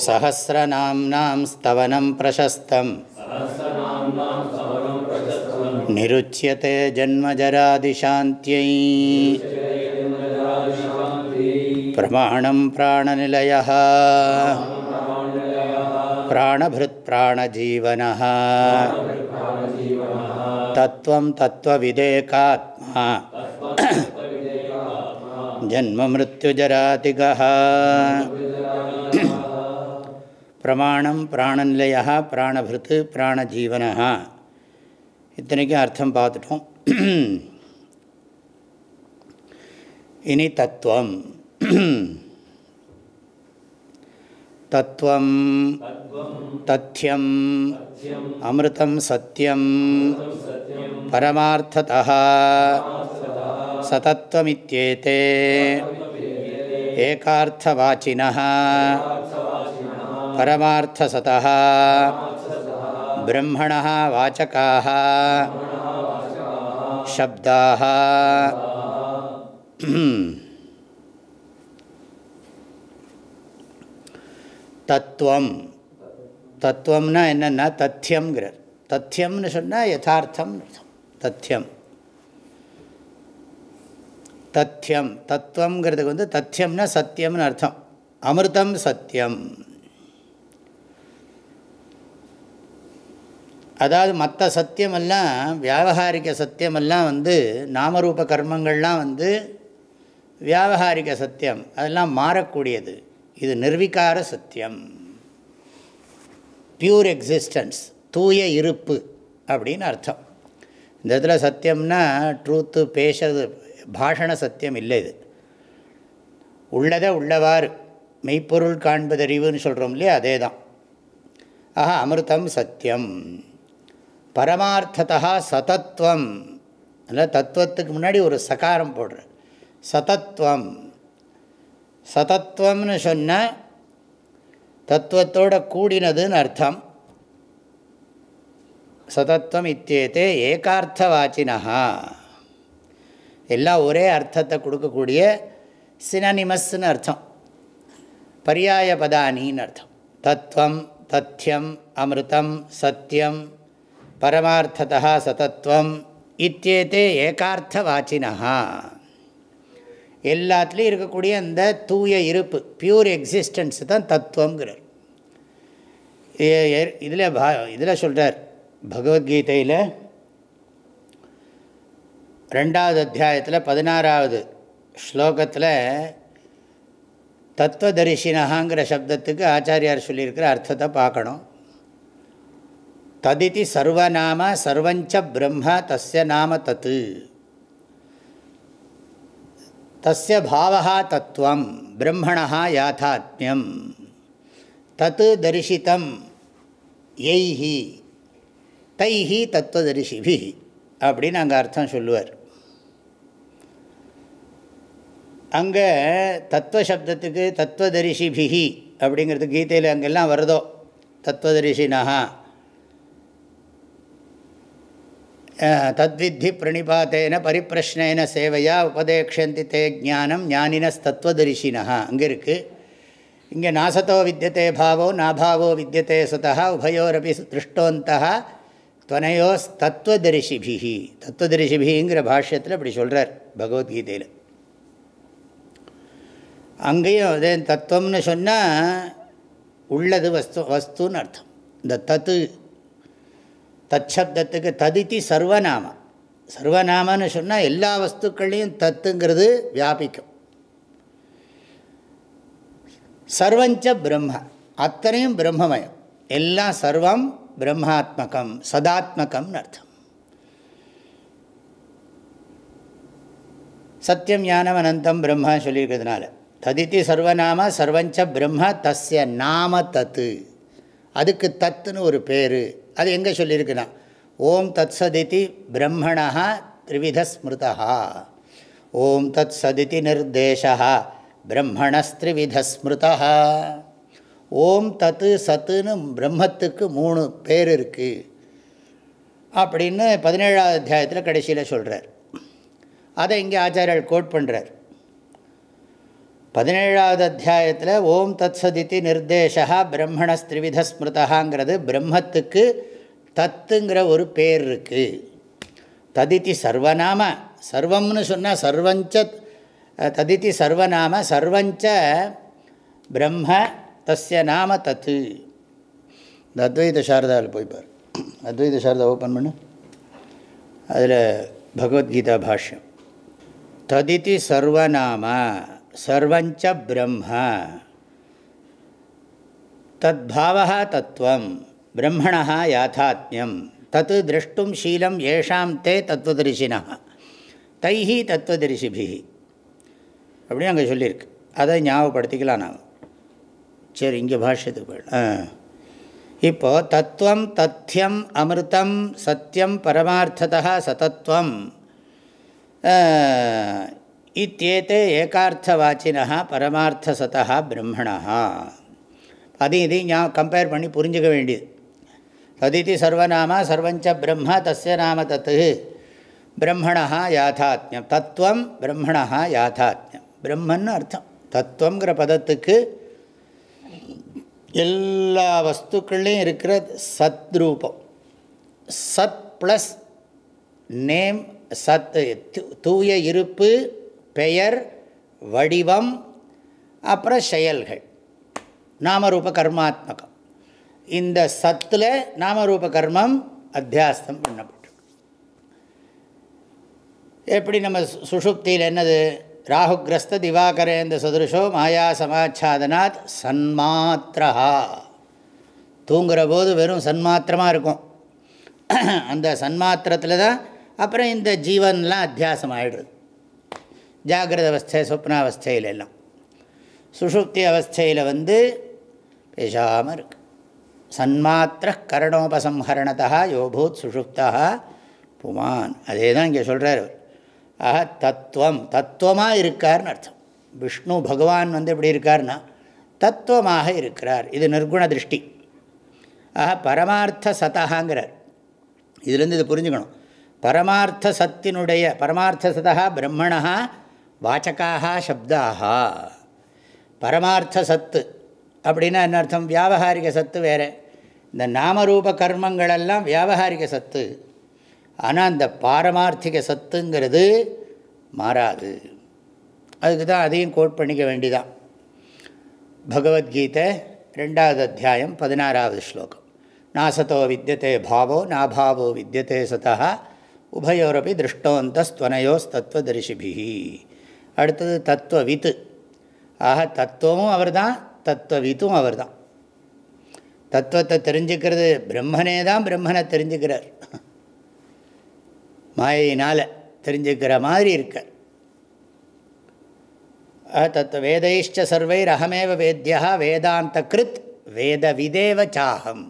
सहस्रनाम्नां स्तवनं प्रशस्तम्। निरुच्यते जन्मजरादिशान्त्यै। प्रमाणं प्राणनिलयः। प्राणभृत्प्राणजीवनः। तत्त्वं तत्त्वविदेकात्मा। जन्ममृत्युजरातिगः। பிரமாணம் பிராணநிலையா பிராணபிருத்து பிராணஜீவனா இத்தனைக்கும் அர்த்தம் பார்த்துட்டோம். இனி தத்துவம். தத்துவம் தத்தியம் அமிர்தம் சத்தியம் பரமார்த்ததா சதத்வமித்யேதே ஏகார்த்தவாச்சினः परमार्थसतः ब्रह्मणः वाचकाः शब्दाः தத்துவம் தத்துவம்னா என்னென்னா தத்தியம்ங்கிறார் தத்தியம்னு சொன்னால் யதார்த்தம் தத்தியம் தத்தியம் தத்துவங்கிறதுக்கு வந்து தத்தியம்னா சத்தியம்னு அர்த்தம் அமிர்தம் சத்தியம் அதாவது மற்ற சத்தியமெல்லாம் வியாபகாரிக சத்தியமெல்லாம் வந்து நாமரூப கர்மங்கள்லாம் வந்து வியாபகாரிக சத்தியம். அதெல்லாம் மாறக்கூடியது. இது நிர்விகார சத்தியம். பியூர் எக்ஸிஸ்டன்ஸ் தூய இருப்பு அப்படின்னு அர்த்தம். இந்த இடத்துல சத்தியம்னா ட்ரூத்து பேசுறது பாஷண சத்தியம் இல்லை இது. உள்ளதை உள்ளவாறு மெய்ப்பொருள் காண்பதறிவுன்னு சொல்கிறோம் இல்லையா அதே தான் ஆஹா அமிர்தம் சத்தியம். பரமார்த்ததா சதத்துவம் அதில் தத்துவத்துக்கு முன்னாடி ஒரு சகாரம் போடுற சதத்துவம் சதத்துவம்னு சொன்னால் தத்துவத்தோட கூடினதுன்னு அர்த்தம். சதத்துவம் இத்தியத்தே ஏகார்த்தவாச்சினஹா. எல்லாம் ஒரே அர்த்தத்தை கொடுக்கக்கூடிய சினனிமஸ்ன்னு அர்த்தம். பரியாய பதானின்னு அர்த்தம். தத்துவம் தத்தியம் அமிர்தம் சத்தியம் பரமார்த்ததா சதத்துவம் இத்தியேதே ஏகார்த்த வாச்சினஹா எல்லாத்துலேயும் இருக்கக்கூடிய அந்த தூய இருப்பு பியூர் எக்ஸிஸ்டன்ஸ் தான் தத்துவங்கிறார் இதில் பா இதில் சொல்கிறார் பகவத்கீதையில் ரெண்டாவது அத்தியாயத்தில் பதினாறாவது ஸ்லோகத்தில் தத்துவதரிசினகாங்கிற சப்தத்துக்கு ஆச்சாரியார் சொல்லியிருக்கிற அர்த்தத்தை பார்க்கணும். ததிதி சர்வநாம சர்வஞ்ச பிரம்ம தஸ்ய நாம தத்து. தஸ்ய பாவகா தத்துவம் பிரம்மணா யாத்தாத்மியம் தத்து தரிசித்தம் எய்ஹி. தைஹி தத்துவதரிசிபி அப்படின்னு அங்கே அர்த்தம் சொல்லுவார். அங்கே தத்துவசப்தத்துக்கு தத்துவதரிசிபிகி அப்படிங்கிறது கீதையில் அங்கெல்லாம் வருதோ? தத்துவதரிசினஹா தத்வித்தி பிரணிபாத்தேன பரிப்பிரஷ்னேன சேவையா உபதேக்ஷந்தி தே ஜானம் ஞானினஸ்தத்வதரிசினா அங்கே இருக்குது இங்கே நாசத்தோ வித்தியதே பாவோ நாபாவோ வித்தியதே சுதா உபயோரபி திருஷ்டோந்தா துவனையோஸ் தத்துவதரிசிபிகி தத்துவதரிசிபிங்கிற பாஷ்யத்தில் அப்படி சொல்கிறார் பகவத்கீதையில். அங்கேயும் அதே தத்துவம்னு சொன்னால் உள்ளது வஸ்து வஸ்துன்னு அர்த்தம். இந்த தத்து தச்சப்தத்துக்கு ததித்தி சர்வநாமம் சர்வநாமன்னு சொன்னால் எல்லா வஸ்துக்கள்லையும் தத்துங்கிறது வியாபிக்கும். சர்வஞ்ச பிரம்ம. அத்தனையும் பிரம்மமயம். எல்லாம் சர்வம் பிரம்மாத்மகம் சதாத்மகம்னு அர்த்தம். சத்தியம் ஞானம் அனந்தம் பிரம்மா சொல்லியிருக்கிறதுனால. ததித்தி சர்வநாம சர்வஞ்ச பிரம்ம தஸ்ய நாம தத்து. அதுக்கு தத்துன்னு ஒரு பேர். அது எங்கே சொல்லியிருக்குன்னா ஓம் தத் சதிதி பிரம்மணா த்ரிவித ஸ்மிருதா ஓம் தத் சதிதி நிர்தேசா பிரம்மணஸ்திரிவித ஸ்மிருதா ஓம் தத்து சத்துன்னு பிரம்மத்துக்கு மூணு பேர் இருக்குது அப்படின்னு பதினேழாவது அத்தியாயத்தில் கடைசியில் சொல்கிறார் அதை இங்கே ஆச்சாரியர்கள் கோட் பண்ணுறார் பதினேழாவது அத்தியாயத்தில் ஓம் தத் சதித்தி நிர்தேசா பிரம்மணஸ்திரிவித ஸ்மிருதாங்கிறது பிரம்மத்துக்கு தத்துங்கிற ஒரு பேர் இருக்குது ததித்தி சர்வநாம சர்வம்னு சொன்னால் சர்வஞ்ச ததித்தி சர்வநாம சர்வஞ்ச பிரம்ம தஸ்ய நாம தத்து. இந்த அத்வைத சாரதாவில் போய்ப்பார் அத்வைத சாரதா ஓப்பன் பண்ணு. அதில் பகவத்கீதா பாஷ்யம். ததிதி சர்வநாம சர்வஞ்ச பிரம்ம. தத்பாவா தத்துவம் பிரம்மணா யாத்தாத்மியம் தத்து திரஷ்டும் ஷீலம் ஏஷாம் தே தத்துவதரிசினா தைஹி தத்துவதரிசிபி அப்படின்னு அங்கே சொல்லியிருக்கு. அதை ஞாபகப்படுத்திக்கலாம் நாம். சரி இங்கே பாஷ்யத்துக்கு போயிடும் இப்போது தத்துவம் தத்தியம் அமிர்தம் சத்தியம் பரமார்த்ததா சதத்துவம் இத்தேத்தே ஏகார்த்தவாச்சினா பரமார்த்தசதா பிரம்மணா அதையும் இதையும் ஞா கம்பேர் பண்ணி புரிஞ்சுக்க வேண்டியது. ததிதி சர்வநாம சர்வஞ்ச பிரம்ம தஸ்ய நாம தத்து பிரம்மணா யாத்தாத்மியம் தத்துவம் பிரம்மணா யாத்தாத்மியம் பிரம்மன்னு அர்த்தம் தத்துவங்கிற பதத்துக்கு எல்லா வஸ்துக்கள்லேயும் இருக்கிற சத்ரூபம். சத் ப்ளஸ் நேம் சத் தூய இருப்பு பெயர் வடிவம் அப்புறம் செயல்கள். நாமரூப கர்மாத்மகம். இந்த சத்தில் நாமரூப கர்மம் அத்தியாஸ்தம் பண்ணப்பட்டு எப்படி நம்ம சுஷுப்தியில் என்னது? ராகுகிரஸ்த திவாகரேந்த சதுருஷோ மாயா சமாச்சாதனாத் சன்மாத்திரா தூங்குகிற போது வெறும் சன்மாத்திரமாக இருக்கும். அந்த சன்மாத்திரத்தில் தான் அப்புறம் இந்த ஜீவன்லாம் அத்தியாசம் ஆகிடுது ஜாகிரத அவஸ்தை சொப்னாவஸ்தையில் எல்லாம் சுஷுப்தி அவஸ்தையில் வந்து பேசாமல் இருக்கு. சன்மாத்திர கரணோபசம்ஹரணத்தா யோபூத் சுஷுப்தா புமான். அதே தான் இங்கே சொல்கிறார் ஆக தத்துவம் தத்துவமாக இருக்கார்னு அர்த்தம். விஷ்ணு பகவான் வந்து எப்படி இருக்கார்னா தத்துவமாக இருக்கிறார். இது நிர்குண திருஷ்டி. ஆக பரமார்த்த சதகாங்கிறார் இதுலேருந்து இது புரிஞ்சுக்கணும். பரமார்த்த சத்தினுடைய பரமார்த்த சதா பிரம்மணா வாச்சகாக சப்தாக பரமார்த்த சத்து. அப்படின்னா என்ன அர்த்தம்? வியாபகாரிக சத்து வேறு. இந்த நாமரூப கர்மங்களெல்லாம் வியாபகாரிக சத்து. ஆனால் அந்த பாரமார்த்திக சத்துங்கிறது மாறாது. அதுக்கு தான் அதையும் கோட் பண்ணிக்க வேண்டிதான். பகவத்கீதை ரெண்டாவது அத்தியாயம் பதினாறாவது ஸ்லோகம். நாசதோ வித்தியதே பாவோ நாபாவோ வித்தியதே சதா உபயோரப்பி திருஷ்டோந்தஸ்துவனையோஸ்தத்வதரிசிபிஹி அடுத்தது தத்துவவித்து. ஆக தத்துவமும் அவர் தான் தத்துவவித்தும் அவர் தான் தத்துவத்தை தெரிஞ்சுக்கிறது பிரம்மனே தான் பிரம்மனை தெரிஞ்சுக்கிறார். மாயினால் தெரிஞ்சுக்கிற மாதிரி இருக்க. தத்துவ வேதைஷ்ட சர்வைர் அகமேவ வேத்தியா வேதாந்த கிருத் வேத விதேவ சாகம்.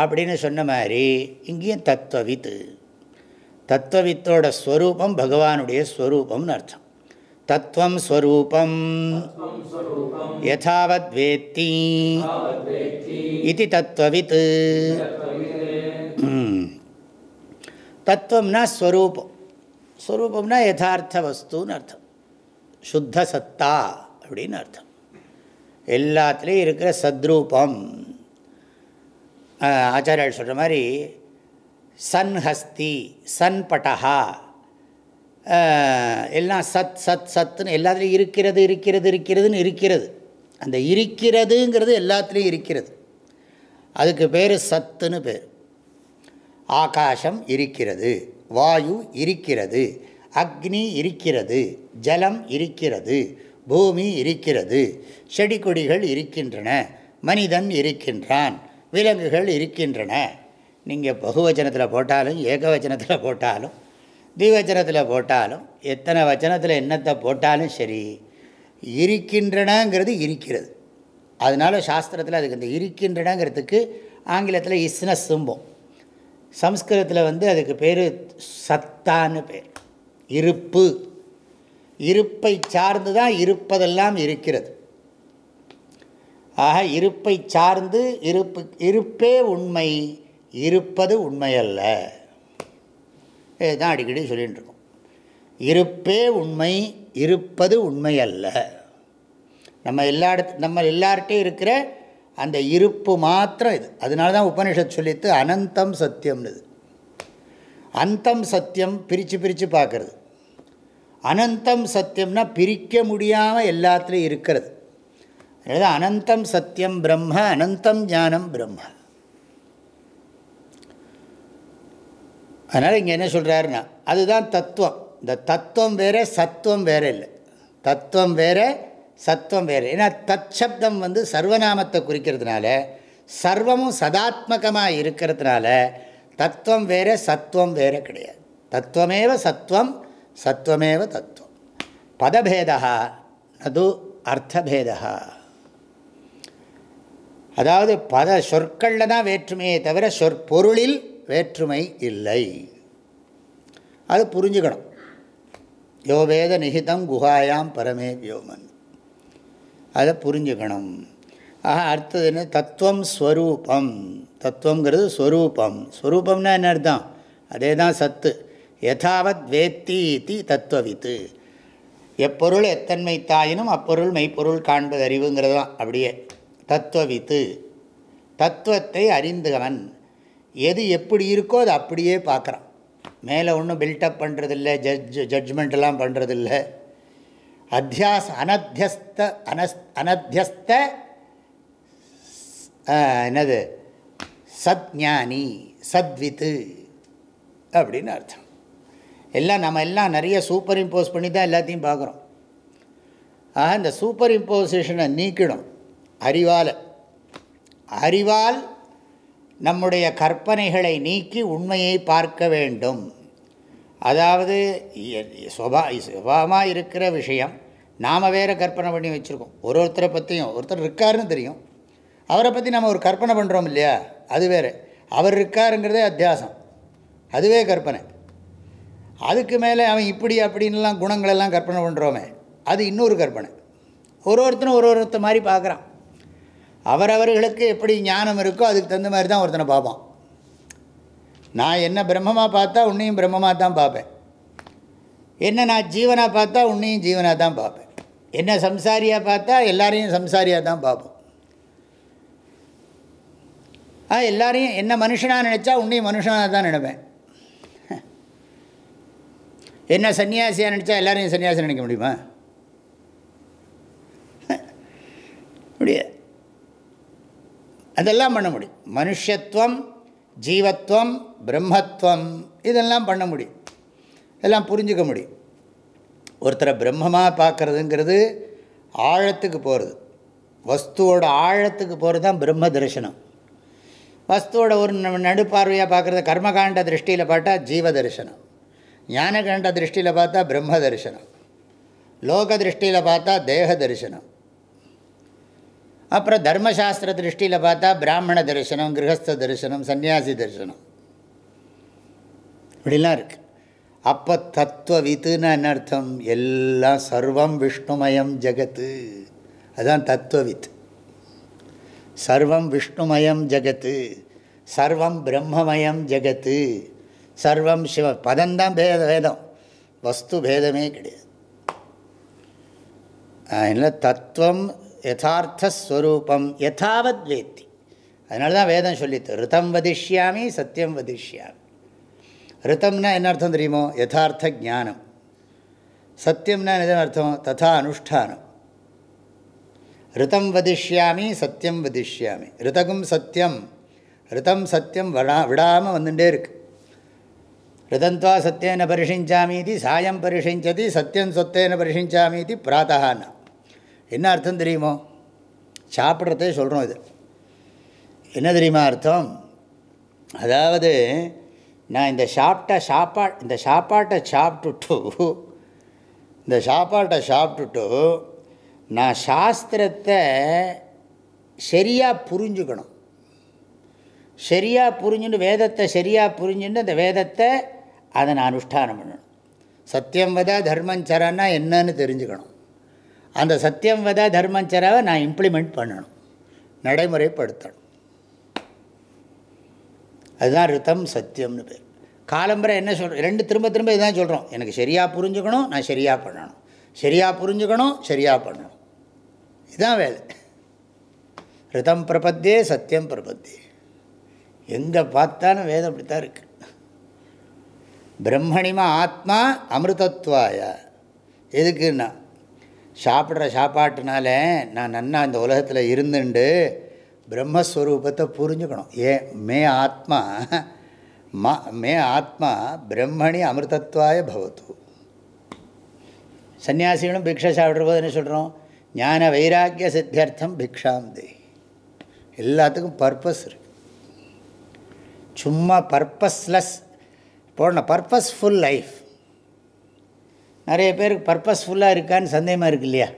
அப்படின்னு சொன்ன மாதிரி இங்கேயும் தத்துவவித்து. தத்துவவித்தோட ஸ்வரூபம் பகவானுடைய ஸ்வரூபம்னு அர்த்தம். தத்துவம் ஸ்வரூபம் யதாவத் வேத்தி இது தத்துவவித் தத்துவம்னா ஸ்வரூபம் ஸ்வரூபம்னா யதார்த்த வஸ்துன்னு அர்த்தம் சுத்த சத்தா அப்படின்னு அர்த்தம். எல்லாத்துலேயும் இருக்கிற சத்ரூபம். ஆச்சாரியால் சொல்கிற மாதிரி சன்ஹஸ்தி ஹஸ்தி எல்லாம் சத் சத் சத்துன்னு எல்லாத்துலேயும் இருக்கிறது இருக்கிறது இருக்கிறதுன்னு இருக்கிறது. அந்த இருக்கிறதுங்கிறது எல்லாத்துலேயும் இருக்கிறது. அதுக்கு பேர் சத்துன்னு பேர். ஆகாசம் இருக்கிறது வாயு இருக்கிறது அக்னி இருக்கிறது ஜலம் இருக்கிறது பூமி இருக்கிறது செடி கொடிகள் இருக்கின்றன மனிதன் இருக்கின்றான் விலங்குகள் இருக்கின்றன. நீங்கள் பகுவச்சனத்தில் போட்டாலும் ஏகவச்சனத்தில் போட்டாலும் திவச்சனத்தில் போட்டாலும் எத்தனை வச்சனத்தில் என்னத்தை போட்டாலும் சரி இருக்கின்றனங்கிறது இருக்கிறது. அதனால் சாஸ்திரத்தில் அதுக்கு இந்த இருக்கின்றனங்கிறதுக்கு ஆங்கிலத்தில் இஸ்னஸ் தும்போம் சம்ஸ்கிருதத்தில் வந்து அதுக்கு பேர் சத்தான்னு பேர். இருப்பு. இருப்பை சார்ந்து தான் இருப்பதெல்லாம் இருக்கிறது. ஆக இருப்பை சார்ந்து இருப்பு இருப்பே உண்மை இருப்பது உண்மையல்ல. இதுதான் அடிக்கடி சொல்லிகிட்டு இருக்கோம் இருப்பே உண்மை இருப்பது உண்மையல்ல நம்ம எல்லா இடத்து நம்ம எல்லார்ட்டையும் இருக்கிற அந்த இருப்பு மாத்திரம் இது. அதனால தான் உபனிஷத் சொல்லித்து அனந்தம் சத்தியம்னு இது. அந்தம் சத்தியம் பிரித்து பிரித்து பார்க்குறது. அனந்தம் சத்தியம்னா பிரிக்க முடியாமல் எல்லாத்துலேயும் இருக்கிறது. அதாவது அனந்தம் சத்தியம் பிரம்ம அனந்தம் ஞானம் பிரம்ம. அதனால் இங்கே என்ன சொல்கிறாருன்னா அதுதான் தத்துவம். இந்த தத்துவம் வேறு சத்துவம் வேறு இல்லை. தத்துவம் வேறு சத்துவம் வேறு. ஏன்னா தத் சப்தம் வந்து சர்வநாமத்தை குறிக்கிறதுனால சர்வமும் சதாத்மகமாக இருக்கிறதுனால தத்துவம் வேறு சத்துவம் வேறு கிடையாது. தத்துவமேவ சத்துவம் சத்துவமேவ தத்துவம். பதபேதா அது அர்த்தபேதா அதாவது பத சொற்களில் தான் வேற்றுமையே தவிர சொற்பொருளில் வேற்றுமை இல்லை. அது புரிஞ்சுக்கணும். யோவேத நிகிதம் குஹாயாம் பரமே வியோமன். அதை புரிஞ்சுக்கணும். ஆக அடுத்தது என்ன? தத்துவம் ஸ்வரூபம். தத்துவங்கிறது ஸ்வரூபம். ஸ்வரூபம்னா என்ன அர்த்தம்? அதே தான் சத்து. யதாவத் வேத்தி இத்தி தத்துவவித்து. எப்பொருள் எத்தன்மை தாயினும் அப்பொருள் மெய்ப்பொருள் காண்பது அறிவுங்கிறது தான் அப்படியே. தத்துவவித்து. தத்துவத்தை அறிந்தவன். எது எப்படி இருக்கோ அது அப்படியே பார்க்குறான். மேலே ஒன்றும் பில்டப் பண்ணுறதில்ல ஜட்ஜ் ஜட்ஜ்மெண்ட்லாம் பண்ணுறதில்ல அத்தியாஸ் அனத்தியஸ்த அனஸ் அனத்தியஸ்த என்னது? சத்ஞானி சத்வித்து அப்படின்னு அர்த்தம். எல்லாம் நம்ம எல்லாம் நிறைய சூப்பர் இம்போஸ் பண்ணி தான் எல்லாத்தையும் பார்க்குறோம். ஆக இந்த சூப்பர் இம்போசிஷனை நீக்கிடும் அறிவால். அறிவால் நம்முடைய கற்பனைகளை நீக்கி உண்மையை பார்க்க வேண்டும். அதாவது சுபா சுபாவமாக இருக்கிற விஷயம் நாம் வேறு கற்பனை பண்ணி வச்சுருக்கோம். ஒரு ஒருத்தரை பற்றியும் ஒருத்தர் இருக்காருன்னு தெரியும். அவரை பற்றி நம்ம ஒரு கற்பனை பண்ணுறோம் இல்லையா? அது வேறு. அவர் இருக்காருங்கிறதே அத்தியாசம். அதுவே கற்பனை. அதுக்கு மேலே அவன் இப்படி அப்படின்லாம் குணங்களெல்லாம் கற்பனை பண்ணுறோமே அது இன்னொரு கற்பனை. ஒரு ஒருத்தரும் ஒரு ஒருத்தர் மாதிரி பார்க்குறான். அவரவர்களுக்கு எப்படி ஞானம் இருக்கோ அதுக்கு தகுந்த மாதிரி தான் ஒருத்தனை பார்ப்பான். நான் என்ன பிரம்மமாக பார்த்தா உன்னையும் பிரம்மமாக தான் பார்ப்பேன். என்ன நான் ஜீவனாக பார்த்தா உன்னையும் ஜீவனாக தான் பார்ப்பேன். என்ன சம்சாரியாக பார்த்தா எல்லாரையும் சம்சாரியாக தான் பார்ப்போம். ஆ எல்லாரையும் என்ன மனுஷனாக நினச்சா உன்னையும் மனுஷனாக தான் நினைப்பேன். என்ன சன்னியாசியாக நினச்சா எல்லாரையும் சன்னியாசி நினைக்க முடியுமா? முடியாது. அதெல்லாம் பண்ண முடியும். மனுஷத்துவம் ஜீவத்துவம் பிரம்மத்துவம் இதெல்லாம் பண்ண முடியும். இதெல்லாம் புரிஞ்சுக்க முடியும். ஒருத்தரை பிரம்மமாக பார்க்குறதுங்கிறது ஆழத்துக்கு போகிறது வஸ்துவோட ஆழத்துக்கு போகிறது தான் பிரம்ம தரிசனம். வஸ்துவோட ஒரு நடுப்பார்வையாக பார்க்குறது கர்மகாண்ட திருஷ்டியில் பார்த்தா ஜீவ தரிசனம். ஞானகாண்ட திருஷ்டியில் பார்த்தா பிரம்ம தரிசனம். லோக திருஷ்டியில் பார்த்தா தேக தரிசனம். அப்புறம் தர்மசாஸ்திர திருஷ்டியில் பார்த்தா பிராமண தரிசனம் கிரகஸ்த தரிசனம் சன்னியாசி தரிசனம். இப்படிலாம் இருக்குது அப்போ தத்துவவித்துன்னு என்ன அர்த்தம்? எல்லாம் சர்வம் விஷ்ணுமயம் ஜகத்து. அதுதான் தத்துவவித் சர்வம் விஷ்ணுமயம் ஜகத்து. சர்வம் பிரம்மமயம் ஜகத்து. சர்வம் சிவ பதந்தான் பேத வேதம். வஸ்து பேதமே கிடையாது. அதனால் தத்துவம் யதார்த்தஸ்வரூபம் யதாவத் வேத்தி. அதனால தான் வேதம் சொல்லித்து ரிதம் வதிஷ்யாமி சத்தியம் வதிஷ்யாமி. ரிதம்னா என்ன அர்த்தம் தெரியுமோ? யதார்த்த ஜானம் சத்தியம்னா என்ன அர்த்தம்? ததா அனுஷ்டானம். ரிதம் வதிஷ்யாமி சத்தியம் வதிஷ்யாமி. ரிதகும் சத்தியம் ரிதம் சத்தியம் விடா விடாமல் வந்துட்டே இருக்கு. ரிதந்த்வா சத்தியன பரிஷிஞ்சாமி இது சாயம் பரிஷிஞ்சதி சத்தியம் சொத்தேன பரிஷிஞ்சாமி இது பிராத்தகான்னா என்ன அர்த்தம் தெரியுமோ? சாப்பிட்றதே சொல்கிறோம் இது. என்ன தெரியுமா அர்த்தம்? அதாவது நான் இந்த சாப்பிட்ட சாப்பா இந்த சாப்பாட்டை சாப்பிட்டுட்டு இந்த சாப்பாட்டை சாப்பிட்டுட்டு நான் சாஸ்திரத்தை சரியாக புரிஞ்சுக்கணும். சரியாக புரிஞ்சுட்டு வேதத்தை சரியாக புரிஞ்சுட்டு அந்த வேதத்தை அதை நான் அனுஷ்டானம் பண்ணணும். சத்தியம் வதா தர்மஞ்சரன்னா என்னன்னு தெரிஞ்சுக்கணும். அந்த சத்தியம் வத தர்மஞ்சராவை நான் இம்ப்ளிமெண்ட் பண்ணணும். நடைமுறைப்படுத்தணும். அதுதான் ரித்தம் சத்தியம்னு பேர். காலம்பரை என்ன சொல்கிறோம் ரெண்டு திரும்ப திரும்ப இதுதான் சொல்கிறோம் எனக்கு சரியாக புரிஞ்சுக்கணும் நான் சரியாக பண்ணணும். சரியாக புரிஞ்சுக்கணும் சரியாக பண்ணணும். இதுதான் வேலை. ரிதம் பிரபத்தே சத்தியம் பிரபத்தே. எங்கே பார்த்தாலும் வேதம் அப்படித்தான் இருக்குது பிரம்மணிமா ஆத்மா அமிர்தத்வாய. எதுக்குன்னா சாப்பிட்ற சாப்பாட்டுனால நான் நன்னா இந்த உலகத்தில் இருந்துண்டு பிரம்மஸ்வரூபத்தை புரிஞ்சுக்கணும். ஏ மே ஆத்மா மா மே ஆத்மா பிரம்மணி அமிர்தத்வாய பவத்து. சன்னியாசிகளும் பிக்ஷை சாப்பிட்ற போது என்ன சொல்கிறோம் ஞான வைராக்கிய சித்தியர்த்தம் பிக்ஷாம் தே எல்லாத்துக்கும் பர்பஸ் இருக்குது சும்மா பர்பஸ்லெஸ் போடணும் பர்பஸ்ஃபுல் லைஃப் நிறைய பேருக்கு பர்பஸ்ஃபுல்லாக இருக்கான்னு சந்தேகமாக இருக்கு இல்லையா?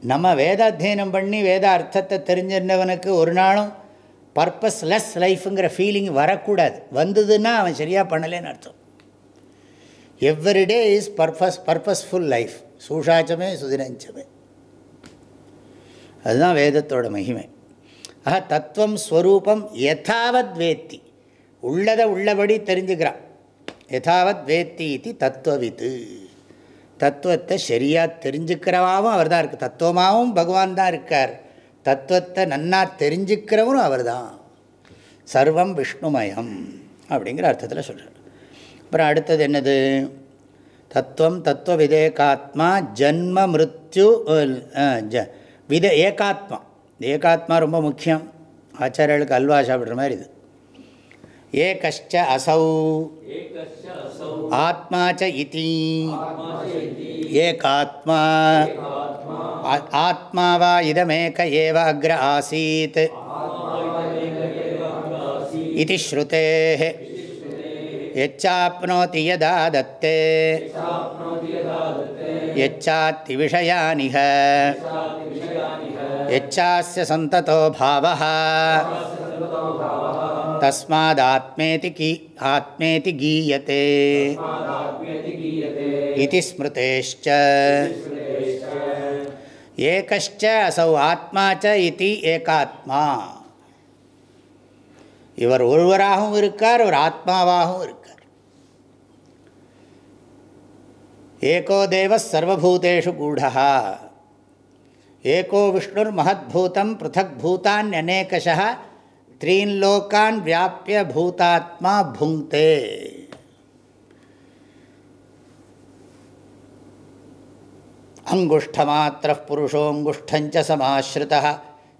நம்ம வேதாத்தியனம் பண்ணி வேத அர்த்தத்தை தெரிஞ்சிருந்தவனுக்கு ஒரு நாளும் பர்பஸ்லெஸ் லைஃப்புங்கிற ஃபீலிங் வரக்கூடாது. வந்ததுன்னா அவன் சரியாக பண்ணலேன்னு அர்த்தம். Everyday is purpose purposeful life சூஷாச்சமே சுதினஞ்சமே. அதுதான் வேதத்தோட மகிமை. ஆஹா தத்துவம் ஸ்வரூபம் யதாவத் வேத்தி உள்ளதை உள்ளபடி தெரிஞ்சுக்கிறான். யதாவத் வேத்தி இது தத்துவவித்து. தத்துவத்தை சரியாக தெரிஞ்சுக்கிறவாவும் அவர் தான் இருக்குது தத்துவமாகவும் பகவான் தான் இருக்கார். தத்துவத்தை நன்னா தெரிஞ்சுக்கிறவரும் அவர் தான் சர்வம் விஷ்ணுமயம் அப்படிங்கிற அர்த்தத்தில் சொல்கிறார் அப்புறம் அடுத்தது என்னது? தத்துவம் தத்துவ விதேகாத்மா ஜன்ம மிருத்யு ஜ வித ஏகாத்மா. ஏகாத்மா ரொம்ப முக்கியம். ஆச்சாரியர்களுக்கு அல்வா சாப்பிட்ற மாதிரி இது. ஏகஷ்ட அசௌ ஆத்மா ச இதி ஏகாத்மா ஆத்மா வா இதமேக ஏவ அக்ர ஆசீத் இது ஸ்ருதேः यच्चाप्नोति यदा दत्ते यच्चात्ति विषयानिह यच्चास्य सन्ततो भावः तस्मादात्मेति की आत्मेति गीयते इति स्मृतेश्च एकश्च असौ आत्मा च इति एकात्मा இவர் ஒருவராகவும் இருக்கார் ஒரு ஆத்மாவாகவும் இருக்கார் ஏகோ தேவ சர்வபூதேஷு கூடா ஏகோ விஷ்ணுர் மகத்பூதம் பிருத்தக் பூதான் அநேகஷா த்ரீன் லோக்கான் வியாபிய பூதாத்மா புங்கே அங்குஷ்டமாத்திர புருஷோங்குஷ்டஞ்ச சமாஸ்ருதா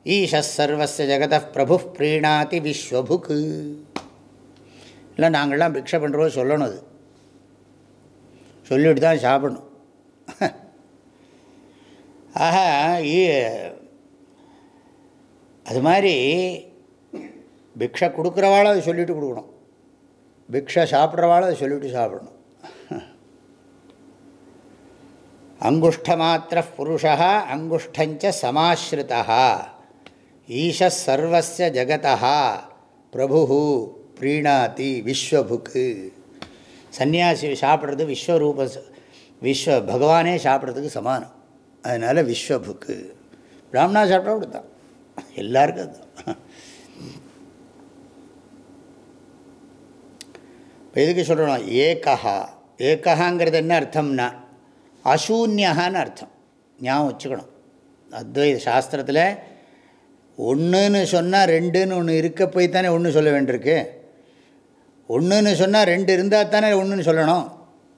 ஈஷர்வச ஜெகத பிரபு பிரீணாதி விஸ்வபுக்கு இல்லை நாங்கள்லாம் பிக்ஷை பண்ணுறோம் சொல்லணும் அது. சொல்லிட்டு தான் சாப்பிடணும். ஆக அது மாதிரி பிக்ஷை கொடுக்குறவாளும் அதை சொல்லிவிட்டு கொடுக்கணும். பிக்ஷை சாப்பிட்றவாளும் அதை சொல்லிவிட்டு சாப்பிடணும். அங்குஷ்டமாத்திர புருஷா அங்குஷ்டஞ்ச சமாஸ்ருதா. ஈஷர்வச ஜகதா. பிரபு பிரீணாதி விஸ்வபுக்கு சன்னியாசி சாப்பிட்றது விஸ்வரூப விஸ்வ பகவானே சாப்பிட்றதுக்கு சமானம். அதனால் விஸ்வபுக்கு பிராமணா சாப்பிட்டா கொடுத்தான் எல்லாருக்கும் அதுதான் இப்போ எதுக்கு சொல்கிறோம் ஏகா ஏகஹாங்கிறது என்ன அர்த்தம்னா அசூன்யகான்னு அர்த்தம். ஞாபகம் வச்சுக்கணும். அத்வைத சாஸ்திரத்தில் ஒன்றுன்னு சொன்னால் ரெண்டுன்னு ஒன்று இருக்க போய் தானே ஒன்று சொல்ல வேண்டியிருக்கு. ஒன்றுன்னு சொன்னால் ரெண்டு இருந்தால் தானே ஒன்றுன்னு சொல்லணும்.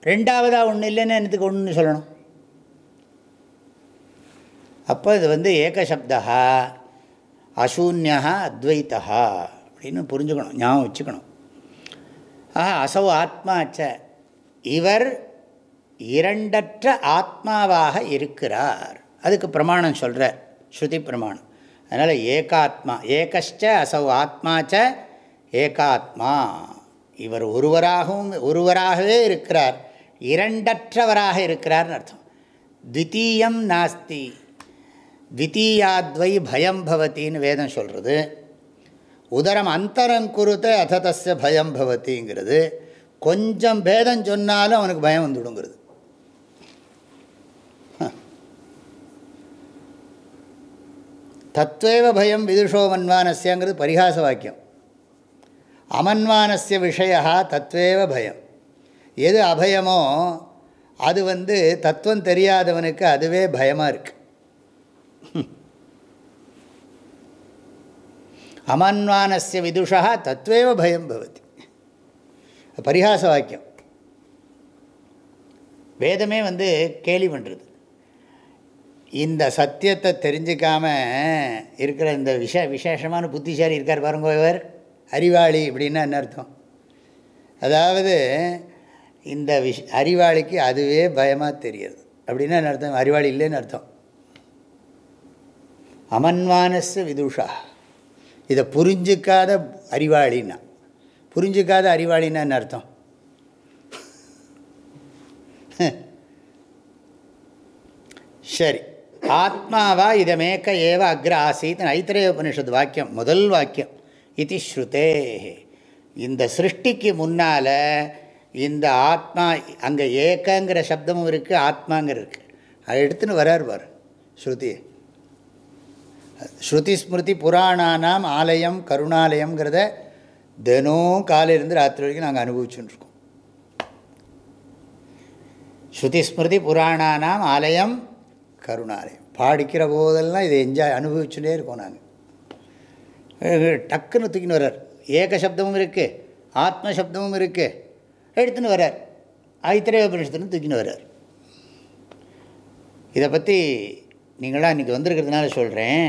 ரெண்டாவதாக ஒன்று இல்லைன்னா என்னத்துக்கு ஒன்றுன்னு சொல்லணும்? அப்போ இது வந்து ஏகசப்தா அசூன்யா அத்வைத்தா அப்படின்னு புரிஞ்சுக்கணும் ஞாபகம் வச்சுக்கணும். ஆஹா அசௌ ஆத்மாச்ச இவர் இரண்டற்ற ஆத்மாவாக இருக்கிறார். அதுக்கு பிரமாணம் சொல்கிறார் ஸ்ருதி பிரமாணம். அதனால் ஏகாத்மா ஏகஷ்ட அசௌ ஆத்மாச்ச ஏகாத்மா. இவர் ஒருவராகவும் ஒருவராகவே இருக்கிறார். இரண்டற்றவராக இருக்கிறார்னு அர்த்தம். த்வித்தீயம் நாஸ்தி. த்வித்தீயாத்வை பயம் பவத்தின்னு வேதம் சொல்கிறது உதரம் அந்தரங்குருத்த அததஸ்ய பயம் பவத்திங்கிறது. கொஞ்சம் பேதம் சொன்னாலும் அவனுக்கு பயம் வந்துடுங்கிறது. தத்வேவ பயம் விதுஷோ மன்வானஸ்யங்கிறது பரிகாச வாக்கியம். அமன்வானஸ்ய விஷயா தத்வேவ பயம். எது அபயமோ அது வந்து தத்துவம் தெரியாதவனுக்கு அதுவே பயமாக இருக்குது அமன்வானஸ்ய விதுஷா தத்வேவ பயம் பவதி பரிகாச வாக்கியம் வேதமே வந்து கேலி பண்ணுறது இந்த சத்தியத்தை தெரிஞ்சுக்காம இருக்கிற இந்த விஷ விசேஷமான புத்திசாலி இருக்கார் பாருங்க இவர். அறிவாளி அப்படின்னா என்ன அர்த்தம்? அதாவது இந்த விஷ் அறிவாளிக்கு அதுவே பயமாக தெரியுது. அப்படின்னா என்ன அர்த்தம்? அறிவாளி இல்லைன்னு அர்த்தம். அமன்வானஸ் விதுஷா. இதை புரிஞ்சிக்காத அறிவாளின்னா. புரிஞ்சிக்காத அறிவாளினான்னு அர்த்தம்? சரி. ஆத்மாவா இதமேக்க ஏவ அக்ர ஆசீத் ஐத்திரேய உபனிஷத் வாக்கியம் முதல் வாக்கியம். இது ஸ்ருதே. இந்த சிருஷ்டிக்கு முன்னால் இந்த ஆத்மா அங்கே ஏக்கங்கிற சப்தமும் இருக்குது ஆத்மாங்கிற இருக்குது அதை எடுத்துன்னு வரார் பார் ஸ்ருதி. ஸ்ருதி ஸ்மிருதி புராணானாம் ஆலயம் கருணாலயங்கிறத தினம் காலையிலேருந்து ராத்திரி வரைக்கும் நாங்கள் அனுபவிச்சுட்டுருக்கோம். ஸ்ருதி ஸ்மிருதி புராணானாம் ஆலயம் கருணாலயம். பாடிக்கிற போதெல்லாம் இதை என்ஜாய் அனுபவிச்சுட்டே இருக்கோம் நாங்கள் டக்குன்னு தூக்கின்னு வர்றார். ஏக சப்தமும் இருக்குது ஆத்ம சப்தமும் இருக்குது எடுத்துன்னு வர்றார். ஐத்திரேய உபனிஷத்துன்னு தூக்கின்னு வர்றார். இதை பற்றி நீங்களாம் இன்றைக்கி வந்திருக்கிறதுனால சொல்கிறேன்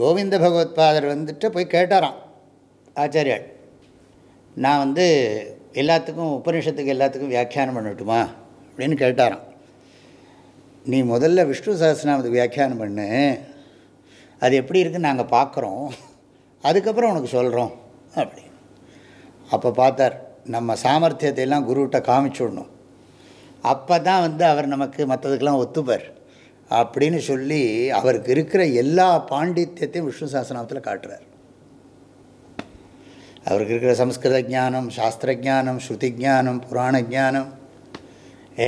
கோவிந்த பகவத்பாதர் வந்துட்டு போய் கேட்டாராம் ஆச்சாரியால் நான் வந்து எல்லாத்துக்கும் உபநிஷத்துக்கு எல்லாத்துக்கும் வியாக்கியானம் பண்ணட்டுமா அப்படின்னு கேட்டாராம். நீ முதல்ல விஷ்ணு சஹஸ்ரநாமத்துக்கு வியாக்கியானம் பண்ணு. அது எப்படி இருக்குன்னு நாங்கள் பார்க்குறோம் அதுக்கப்புறம் உனக்கு சொல்கிறோம் அப்படி அப்போ பார்த்தார் நம்ம சாமர்த்தியத்தையெல்லாம் குருவிட்ட குருகிட்ட காமிச்சுடணும் அப்போ தான் வந்து அவர் நமக்கு மற்றதுக்கெல்லாம் ஒத்துப்பார். அப்படின்னு சொல்லி அவருக்கு இருக்கிற எல்லா பாண்டித்யத்தையும் விஷ்ணு சாஸ்திரநாமத்தில் காட்டுறார். அவருக்கு இருக்கிற சம்ஸ்கிருத ஜானம் சாஸ்திர ஜானம் ஸ்ருதி ஜானம் புராண ஜானம்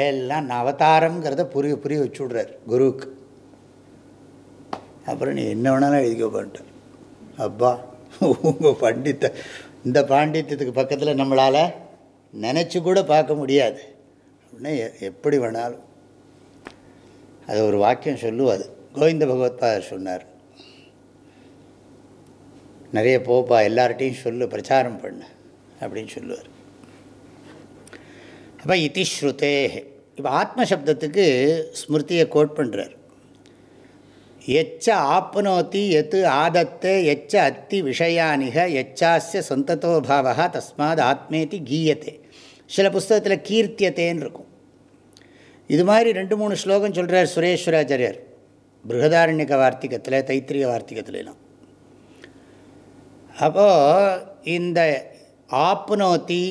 எல்லாம் அவதாரங்கிறத புரிய புரிய வச்சு விட்றார் குருவுக்கு. அப்புறம் நீ என்ன வேணாலும் எழுதிக்கோ பண்ணிட்டேன் அப்பா உங்கள் பண்டித்த இந்த பாண்டித்யத்துக்கு பக்கத்தில் நம்மளால் நினச்சி கூட பார்க்க முடியாது. அப்படின்னா எப்படி வேணாலும். அது ஒரு வாக்கியம் சொல்லுவாது. கோவிந்த பகவத்பாதர் சொன்னார். நிறைய போப்பா எல்லார்ட்டையும் சொல்லு பிரச்சாரம் பண்ணு அப்படின்னு சொல்லுவார். அப்போ இதி ஸ்ருதே. இப்போ ஆத்மசப்தத்துக்கு ஸ்மிருதியை கோட் பண்ணுறார் எச்ச ஆப்னோத்தி எத்து ஆதத்தே எச்ச அத்தி விஷயானிக எச்சாஸ்ய சொந்தத்தோபாவா தஸ்மாத் ஆத்மேதி கீயத்தே சில புஸ்தகத்தில் கீர்த்தியத்தேன்னு இருக்கும். இது மாதிரி ரெண்டு மூணு ஸ்லோகம் சொல்கிறார் சுரேஸ்வராச்சாரியர். பிருகதாரண்யக வார்த்திகத்தில் தைத்திரிய வார்த்திகத்துலாம் அப்போது இந்த ஆப்னோத்தி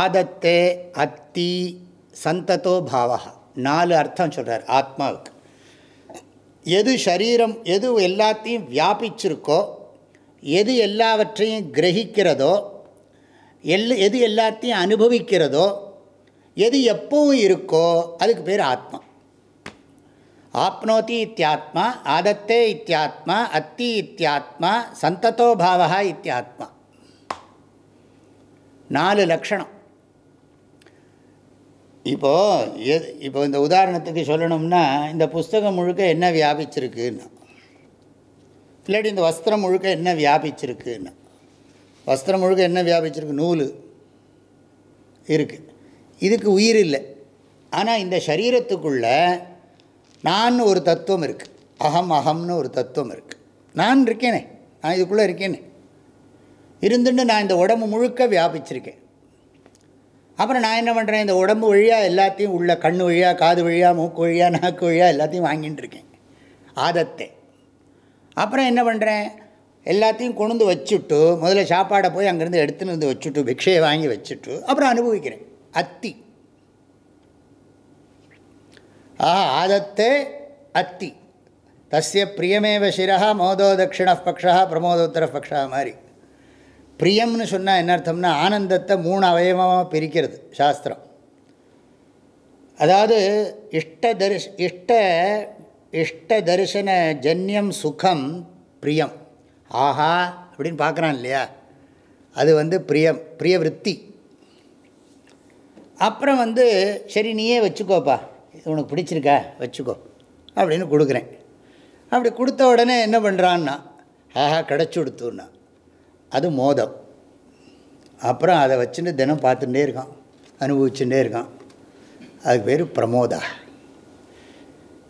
ஆதத்தே அத்தி சந்ததோ பாவா நாலு அர்த்தம் சொல்கிறார் ஆத்மாவுக்கு. எது சரீரம் எது எல்லாத்தையும் வியாபிச்சிருக்கோ எது எல்லாவற்றையும் கிரகிக்கிறதோ எல் எது எல்லாத்தையும் அனுபவிக்கிறதோ எது எப்பவும் இருக்கோ அதுக்கு பேர் ஆத்மா. ஆப்னோதி இத்தியாத்மா ஆதத்தே இத்தியாத்மா அத்தி இத்தியாத்மா சந்ததோ பாவா இத்தியாத்மா. நாலு லக்ஷணம். இப்போது எது இப்போ இந்த உதாரணத்துக்கு சொல்லணும்னா இந்த புஸ்தகம் முழுக்க என்ன வியாபிச்சிருக்குன்னு இல்லாட்டி இந்த வஸ்திரம் முழுக்க என்ன வியாபிச்சிருக்குன்னு வஸ்திரம் முழுக்க என்ன வியாபிச்சிருக்கு? நூல் இருக்குது இதுக்கு உயிர் இல்லை. ஆனால் இந்த சரீரத்துக்குள்ள நான் ஒரு தத்துவம் இருக்குது அகம் அகம்னு ஒரு தத்துவம் இருக்குது நான் இருக்கேனே. நான் இதுக்குள்ளே இருக்கேனே. இருந்துட்டு நான் இந்த உடம்பு முழுக்க வியாபிச்சிருக்கேன். அப்புறம் நான் என்ன பண்ணுறேன் இந்த உடம்பு வழியாக எல்லாத்தையும் உள்ள கண் வழியாக காது வழியாக மூக்கு வழியாக நாக்கு வழியாக எல்லாத்தையும் வாங்கிட்டு இருக்கேன். ஆதத்தை. அப்புறம் என்ன பண்ணுறேன் எல்லாத்தையும் கொண்டு வச்சுட்டு முதல்ல சாப்பாடை போய் அங்கேருந்து எடுத்துன்னு வந்து வச்சுட்டு பிக்ஷையை வாங்கி வச்சுட்டு அப்புறம் அனுபவிக்கிறேன். அத்தி. ஆ ஆதத்தே அத்தி. தஸ்ய பிரியமேவ சிரா மோதோ தட்சிண பக்ஷா பிரமோதோத்தர பக்ஷா மாதிரி. பிரியம்னு சொன்னால் என்ன அர்த்தம்னா ஆனந்தத்தை மூணு அவயவமாக பிரிக்கிறது சாஸ்திரம். அதாவது இஷ்ட தரிச இஷ்ட இஷ்ட தரிசன ஜன்யம் சுகம் பிரியம். ஆஹா அப்படின்னு பார்க்குறான் இல்லையா? அது வந்து பிரியம் பிரியவருத்தி. அப்புறம் வந்து சரி நீயே வச்சுக்கோப்பா. இது உனக்கு பிடிச்சிருக்கா? வச்சுக்கோ. அப்படின்னு கொடுக்குறேன். அப்படி கொடுத்த உடனே என்ன பண்ணுறான்னா ஆஹா கிடச்சி கொடுத்துன்னா அது மோதம். அப்புறம் அதை வச்சுட்டு தினம் பார்த்துட்டே இருக்கான். அனுபவிச்சுட்டே இருக்கான். அதுக்கு பேர் பிரமோதா.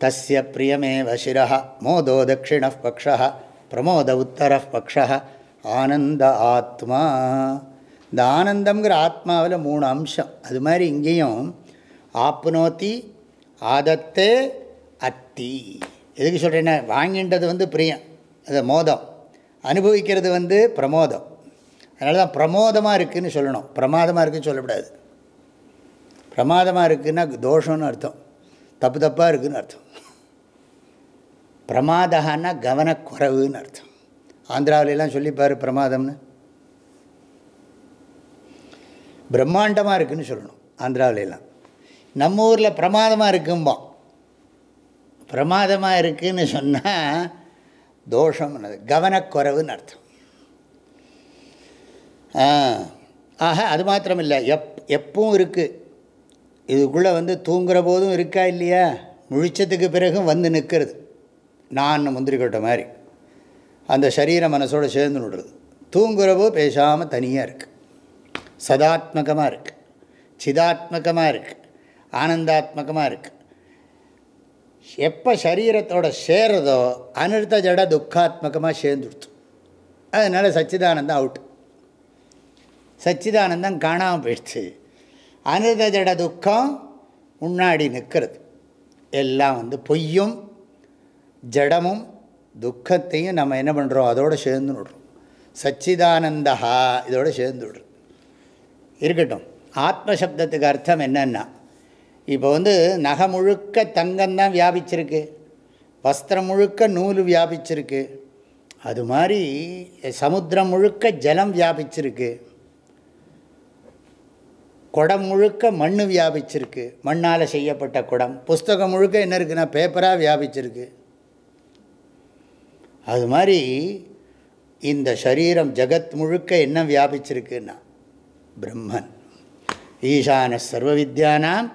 தஸ்ய பிரியமே சிரா மோதோ தட்சிண பக்ஷா பிரமோத உத்தர பக்ஷா ஆனந்த ஆத்மா. இந்த ஆனந்தங்கிற ஆத்மாவில் மூணு அம்சம். அது மாதிரி இங்கேயும் ஆப்னோத்தி ஆதத்தே அத்தி. எதுக்கு சொல்கிறேன்னா வாங்கின்றது வந்து பிரியம். அது மோதம். அனுபவிக்கிறது வந்து பிரமோதம். அதனால தான் பிரமோதமாக இருக்குதுன்னு சொல்லணும். பிரமாதமாக இருக்குதுன்னு சொல்லக்கூடாது. பிரமாதமாக இருக்குதுன்னா தோஷம்னு அர்த்தம். தப்பு தப்பாக இருக்குதுன்னு அர்த்தம். பிரமாதகான்னா கவனக்குறைவுன்னு அர்த்தம். ஆந்திராவிலெல்லாம் சொல்லிப்பார் பிரமாதம்னு. பிரம்மாண்டமாக இருக்குதுன்னு சொல்லணும் ஆந்திராவிலெல்லாம் நம்ம ஊரில் பிரமாதமாக இருக்கும்போம் பிரமாதமாக இருக்குதுன்னு சொன்னால் தோஷம்னது கவனக்குறைவுன்னு அர்த்தம். ஆக அது மாத்திரம் இல்லை எப் எப்பவும் இருக்குது இதுக்குள்ளே வந்து தூங்குகிற போதும் இருக்கா இல்லையா? முழிச்சதுக்கு பிறகும் வந்து நிற்கிறது நான் முந்திரி மாதிரி. அந்த சரீர மனசோடு சேர்ந்து விடுறது தூங்குறவோ பேசாமல் தனியாக இருக்குது சதாத்மகமாக இருக்குது சிதாத்மகமாக இருக்குது ஆனந்தாத்மகமாக இருக்குது எப்போ சரீரத்தோட சேர்றதோ அனிருத்த ஜட துக்காத்மகமாக சேர்ந்துடுத்து. அதனால் சச்சிதானந்தம் அவுட் சச்சிதானந்தம் காணாமல் போயிடுச்சு. அனிர்த ஜட துக்கம் முன்னாடி நிற்கிறது. எல்லாம் வந்து பொய்யும் ஜடமும் துக்கத்தையும் நம்ம என்ன பண்ணுறோம் அதோடு சேர்ந்து விடுறோம் சச்சிதானந்தா இதோடு சேர்ந்து விடுறோம் இருக்கட்டும். ஆத்மசப்தத்துக்கு அர்த்தம் என்னென்னா இப்போ வந்து நகை முழுக்க தங்கம்தான் வியாபிச்சிருக்கு. வஸ்திரம் முழுக்க நூல் வியாபிச்சிருக்கு. அது மாதிரி சமுத்திரம் முழுக்க ஜலம் வியாபிச்சிருக்கு. குடம் முழுக்க மண் வியாபிச்சிருக்கு. மண்ணால் செய்யப்பட்ட குடம். புஸ்தகம் முழுக்க என்ன இருக்குன்னா பேப்பராக வியாபிச்சிருக்கு. அது மாதிரி இந்த சரீரம் ஜகத் முழுக்க என்ன வியாபிச்சிருக்குன்னா பிரம்மன் ஈசான சர்வ வித்யானாம்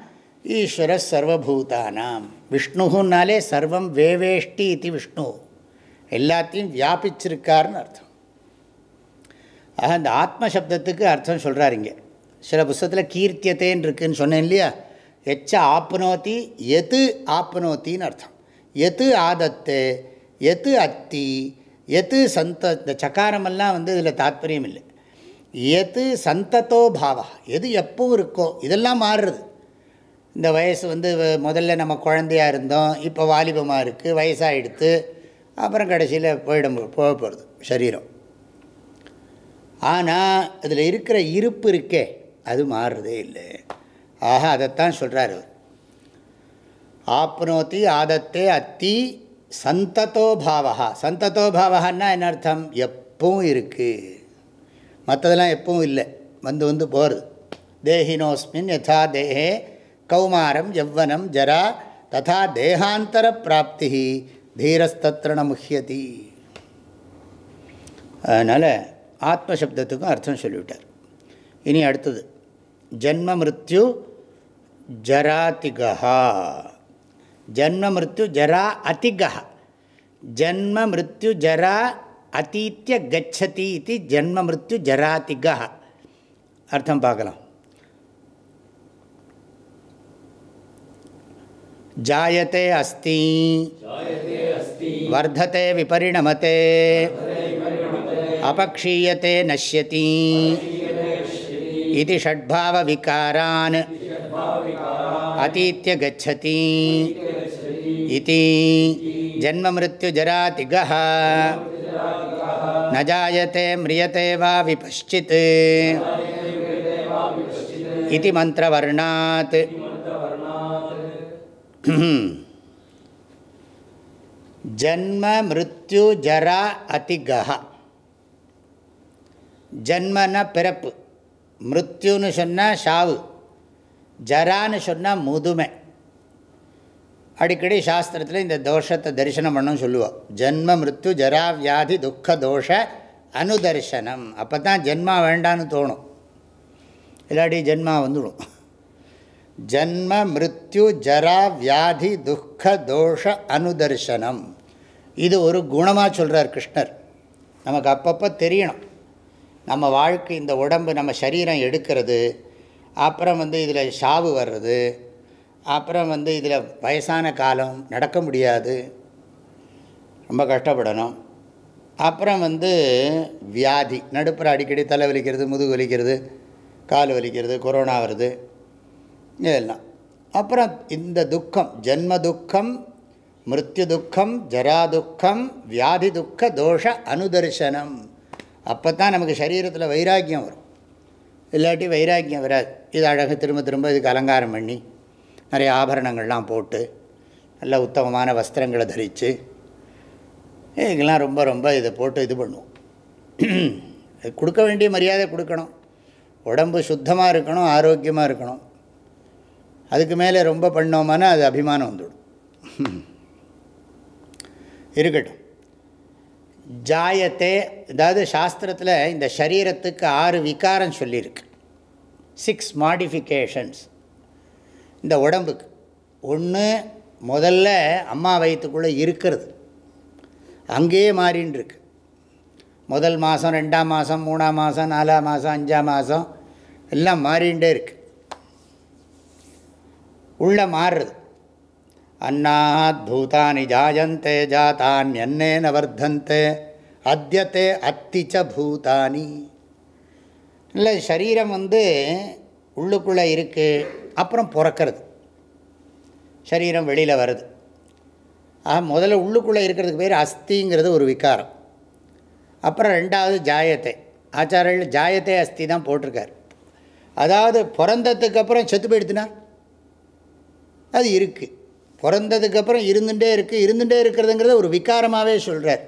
ஈஸ்வர சர்வபூதானாம் விஷ்ணுனாலே சர்வம் வேவேஷ்டி இது விஷ்ணு எல்லாத்தையும் வியாபிச்சிருக்காருன்னு அர்த்தம். ஆக அந்த ஆத்மசப்தத்துக்கு அர்த்தம் சொல்கிறார் இங்கே. சில புஸ்தத்தில் கீர்த்தியத்தேன்னு இருக்குதுன்னு சொன்னேன் இல்லையா? எச்ச ஆப்னோத்தி எது ஆப்னோத்தின்னு அர்த்தம். எது ஆதத்து எது அத்தி எது சந்த இந்த சக்காரமெல்லாம் வந்து இதில் தாத்பரியம் இல்லை எது சந்தத்தோ பாவா? எது எப்பவும் இருக்கோ இதெல்லாம் மாறுறது. இந்த வயசு வந்து முதல்ல நம்ம குழந்தையாக இருந்தோம் இப்போ வாலிபமாக இருக்குது வயசாகிடுத்து அப்புறம் கடைசியில் போயிடும் போக போகிறது சரீரம். ஆனால் அதில் இருக்கிற இருப்பு இருக்கே அது மாறுறதே இல்லை. ஆக அதைத்தான் சொல்கிறார் அவர். ஆப்னோத்தி ஆதத்தே அத்தி சந்ததோ பாவகா சந்ததோ பாவகான்னா என்ன அர்த்தம்? எப்பவும் இருக்குது மற்றதெல்லாம் எப்பவும் இல்லை. வந்து வந்து போகிறது தேஹினோஸ்மின் யதா தேஹே கௌமாரம் யவ்வனம் ஜரா ததா தேகாந்தர பிராப்தி தீரஸ்தத்ரண முக்கியதி அதனால் ஆத்மசப்தத்துக்கும் அர்த்தம் சொல்லிவிட்டார். இனி அடுத்தது. ஜன்ம மிருத்யு ஜராதிகா ஜன்ம மிருத்யு ஜரா அதிகா ஜன்ம மிருத்யு ஜரா அதீத்திய கச்சதி இது ஜன்ம மிருத்யு ஜராதிகா அர்த்தம் பார்க்கலாம் ஜாயத்தே அஸ்தி वर्धते विपरिणमते अपक्षीयते नश्यति इति षड्भावविकारान् अतीत्य गच्छति इति जन्ममृत्युजरातिगः न जायते म्रियते वा विपश्चित् इति मन्त्रवर्णात् ஜன்ம மிருத்யு ஜரா அதிகா ஜன்மன பிறப்பு மிருத்யுன்னு சொன்னால் ஷாவு ஜரான்னு சொன்னால் முதுமை அடிக்கடி சாஸ்திரத்தில் இந்த தோஷத்தை தரிசனம் பண்ணணும் சொல்லுவோம் ஜென்ம மிருத்து ஜரா வியாதி துக்க தோஷ அனுதர்சனம் அப்போ தான் ஜென்மா வேண்டான்னு தோணும். இல்லாட்டி ஜென்மா வந்துடும். ஜென்ம மிருத்யு ஜரா வியாதி துக்க தோஷ அனுதர்சனம் இது ஒரு குணமாக சொல்கிறார் கிருஷ்ணர். நமக்கு அப்பப்போ தெரியணும். நம்ம வாழ்க்கை இந்த உடம்பு நம்ம சரீரம் எடுக்கிறது அப்புறம் வந்து இதில் சாவு வர்றது அப்புறம் வந்து இதில் வயசான காலம் நடக்க முடியாது. ரொம்ப கஷ்டப்படணும். அப்புறம் வந்து வியாதி நடுப்புற அடிக்கடி தலை வலிக்கிறது முதுகு வலிக்கிறது கால் வலிக்கிறது கொரோனா வருது. இதெல்லாம். அப்புறம் இந்த துக்கம் ஜென்ம துக்கம் மிருத்யு துக்கம் ஜரா துக்கம் வியாதி துக்க தோஷ அனுதர்சனம். அப்போ தான் நமக்கு சரீரத்தில் வைராக்கியம் வரும். இல்லாட்டி வைராக்கியம் வராது. இது அழகு திரும்ப திரும்ப இதுக்கு அலங்காரம் பண்ணி நிறைய ஆபரணங்கள்லாம் போட்டு நல்ல உத்தமமான வஸ்திரங்களை தரித்து இதுக்கெல்லாம் ரொம்ப ரொம்ப இதை போட்டு இது பண்ணுவோம். கொடுக்க வேண்டிய மரியாதை கொடுக்கணும். உடம்பு சுத்தமாக இருக்கணும் ஆரோக்கியமாக இருக்கணும். அதுக்கு மேலே ரொம்ப பண்ணோமானா அது அபிமானம் வந்துவிடும் இருக்கட்டும். ஜாயத்தே அதாவது சாஸ்திரத்தில் இந்த சரீரத்துக்கு ஆறு விகாரம் சொல்லியிருக்கு. சிக்ஸ் மாடிஃபிகேஷன்ஸ் இந்த உடம்புக்கு. ஒன்று முதல்ல அம்மா வயிற்றுக்குள்ளே இருக்கிறது. அங்கேயே மாறின்னு இருக்கு முதல் மாதம் ரெண்டாம் மாதம் மூணாம் மாதம் நாலாம் மாதம் அஞ்சாம் மாதம் எல்லாம் மாறிண்டே இருக்கு. உள்ளே மாறுறது. அன்னாத் பூதானி ஜாயந்தே ஜாத்தான்யன்னேன வர்த்தந்தே அத்தியத்தே அத்திச்ச பூதானி. இல்லை சரீரம் வந்து உள்ளுக்குள்ளே இருக்குது அப்புறம் பிறக்கிறது. சரீரம் வெளியில் வருது. ஆக முதல்ல உள்ளுக்குள்ளே இருக்கிறதுக்கு பேர் அஸ்திங்கிறது ஒரு விகாரம். அப்புறம் ரெண்டாவது ஜாயத்தை. ஆச்சாரியர்கள் ஜாயத்தை அஸ்தி தான் போட்டிருக்கார். அதாவது பிறந்ததுக்கு அப்புறம் செத்து போயிடுத்துனா அது இருக்குது பிறந்ததுக்கப்புறம் இருந்துகிட்டே இருக்குது இருந்துகிட்டே இருக்கிறதுங்கிறத ஒரு விகாரமாகவே சொல்கிறார்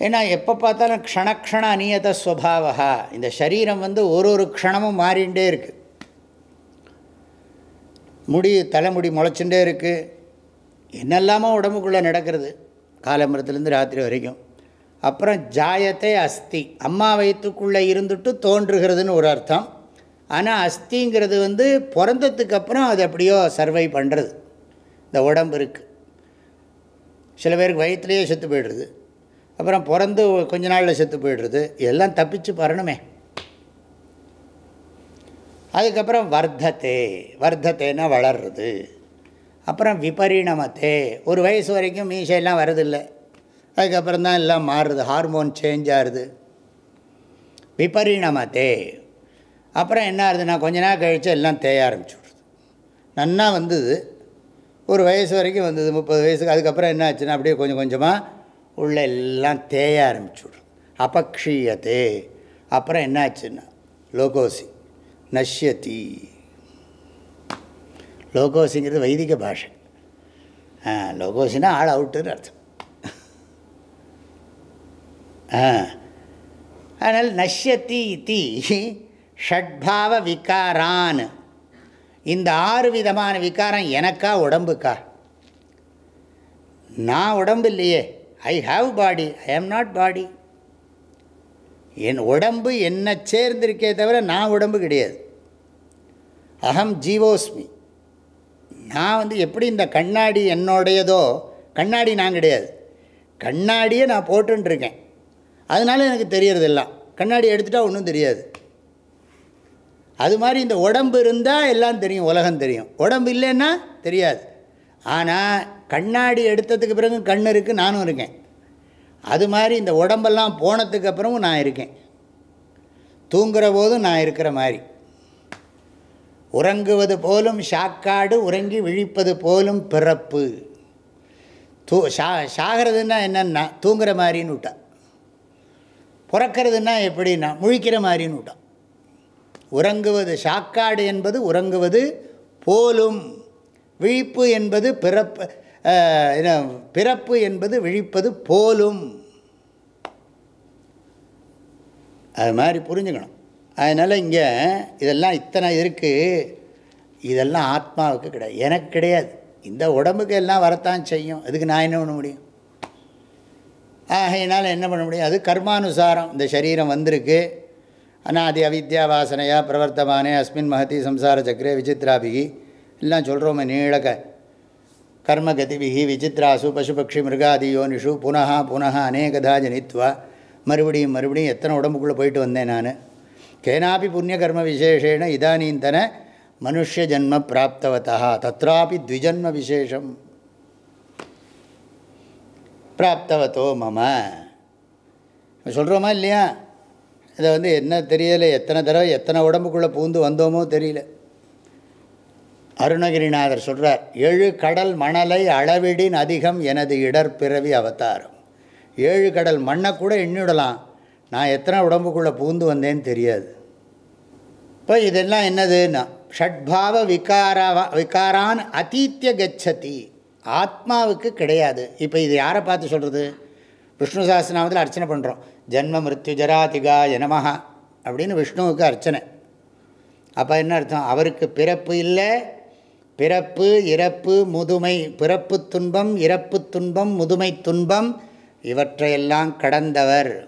ஏன்னா எப்போ பார்த்தாலும் க்ஷணக்ஷண அநியத ஸ்வபாவா இந்த சரீரம் வந்து ஒரு ஒரு க்ஷணமும் மாறிண்டே இருக்குது முடி தலைமுடி முளைச்சுட்டே இருக்குது என்னெல்லாமோ உடம்புக்குள்ளே நடக்கிறது. காலம்பரத்துலேருந்து ராத்திரி வரைக்கும். அப்புறம் ஜாயத்தை அஸ்தி. அம்மா வயிற்றுக்குள்ளே இருந்துட்டு தோன்றுகிறதுன்னு ஒரு அர்த்தம். ஆனால் அஸ்திங்கிறது வந்து பிறந்ததுக்கு அப்புறம் அது எப்படியோ சர்வை பண்ணுறது இந்த உடம்பு இருக்குது சில பேருக்கு வயிற்றுலேயே செத்து போய்டுறது. அப்புறம் பிறந்து கொஞ்ச நாளில் செத்து போய்டுறது. எல்லாம் தப்பிச்சு பரணுமே அதுக்கப்புறம் வர்த்தத்தே வர்த்தத்தைன்னா வளர்றது. அப்புறம் விபரிணமத்தே ஒரு வயசு வரைக்கும் மீசையெல்லாம் வரதில்லை அதுக்கப்புறம் தான் எல்லாம் மாறுறது ஹார்மோன் சேஞ்ச் ஆகுது. விபரிணமத்தே அப்புறம் என்ன ஆகுதுன்னா கொஞ்ச நாள் கழித்து எல்லாம் தேய ஆரம்பிச்சு விடுறது நன்னா வந்தது. ஒரு வயசு வரைக்கும் வந்தது முப்பது வயசுக்கு அதுக்கப்புறம் என்ன ஆச்சுன்னா அப்படியே கொஞ்சம் கொஞ்சமாக உள்ள எல்லாம் தேய ஆரம்பிச்சு விடுறது அபக்ஷீயத்தே. அப்புறம் என்ன ஆச்சுன்னா லோகோசி. நஷ்யதி லோகோசிங்கிறது வைதிக பாஷை லோகோசினா ஆள் அவுட்டுன்னு அர்த்தம் ஆ அதனால் நஷ்யத்தி இத்தி ஷட்பாவ விகாரான் இந்த ஆறு விதமான விகாரம் எனக்கா உடம்புக்கா? நான் உடம்பு இல்லையே. I have body I am not பாடி என் உடம்பு என்னை சேர்ந்திருக்கே தவிர நான் உடம்பு கிடையாது. அகம் ஜீவோஸ்மி. நான் வந்து எப்படி இந்த கண்ணாடி என்னுடையதோ கண்ணாடி நான் கிடையாது. கண்ணாடியை நான் போட்டுருக்கேன் அதனால எனக்கு தெரியறதெல்லாம். கண்ணாடி எடுத்துட்டா ஒன்றும் தெரியாது. அது மாதிரி இந்த உடம்பு இருந்தால் எல்லாம் தெரியும் உலகம் தெரியும். உடம்பு இல்லைன்னா தெரியாது. ஆனால் கண்ணாடி எடுத்ததுக்கு பிறகு கண் இருக்குது நானும் இருக்கேன். அது மாதிரி இந்த உடம்பெல்லாம் போனதுக்கு அப்புறமும் நான் இருக்கேன். தூங்குகிற போதும் நான் இருக்கிற மாதிரி. உறங்குவது போலும் ஷாக்காடு உறங்கி விழிப்பது போலும் பிறப்பு. தூ ஷா சாகிறதுன்னா என்னென்னா தூங்குற மாதிரின்னு விட்டான் பிறக்கிறதுனா எப்படின்னா முழிக்கிற மாதிரின்னு விட்டான் உறங்குவது ஷாக்காடு என்பது உறங்குவது போலும். விழிப்பு என்பது பிறப்பு என்ன, பிறப்பு என்பது விழிப்பது போலும். அது மாதிரி புரிஞ்சுக்கணும். அதனால் இங்கே இதெல்லாம் இத்தனை இருக்குது இதெல்லாம் ஆத்மாவுக்கு கிடையாது. எனக்கு கிடையாது. இந்த உடம்புக்கு எல்லாம் வரத்தான் செய்யும். அதுக்கு நான் என்ன பண்ண முடியும்? ஆகையினால் என்ன பண்ண முடியும்? அது கர்மானுசாரம். இந்த சரீரம் வந்திருக்கு. அநாதி அவித்யா வாசனையா பிரவர்த்தமானே அஸ்மின் மகதி சம்சார சக்கரே விசித்ராபிகி. எல்லாம் சொல்கிறோமே நீளக. கர்மகதிபிகி விசித்ராசு பசுபக்ஷி மிருகாதி யோனிஷு புனः அநேகதா ஜனித்வா. மறுபடியும் மறுபடியும் எத்தனை உடம்புக்குள்ளே போயிட்டு வந்தேன் நான்? கேனாபி புண்ணியகர்ம விசேஷேன இதானீந்தன மனுஷன்ம பிராப்தவதா தத்ராபி த்விஜன்ம விசேஷம் பிராப்தவத்தோ மம சொல்கிறோமா இல்லையா? இதை வந்து என்ன தெரியலை எத்தனை தடவை எத்தனை உடம்புக்குள்ளே பூந்து வந்தோமோ தெரியல. அருணகிரிநாதர் சொல்கிறார் ஏழு கடல் மணலை அளவிடின் அதிகம் எனது இடர்பிறவி அவதாரம். ஏழு கடல் மண்ணை கூட எண்ணிவிடலாம் நான் எத்தனை உடம்புக்குள்ளே பூந்து வந்தேன்னு தெரியாது. இப்போ இதெல்லாம் என்னதுன்னா ஷட்பாவ விகாராவா விகாரான் அதீத்திய கச்சதி. ஆத்மாவுக்கு கிடையாது. இப்போ இது யாரை பார்த்து சொல்கிறது விஷ்ணு சாஸ்திரநாமத்தில் அர்ச்சனை பண்ணுறோம் ஜென்ம மிருத்யு ஜராதிகா எனமஹா அப்படின்னு விஷ்ணுவுக்கு அர்ச்சனை. அப்போ என்ன அர்த்தம்? அவருக்கு பிறப்பு இல்லை. பிறப்பு இறப்பு முதுமை பிறப்பு துன்பம் இறப்பு துன்பம் முதுமை துன்பம் இவற்றையெல்லாம் கடந்தவர்.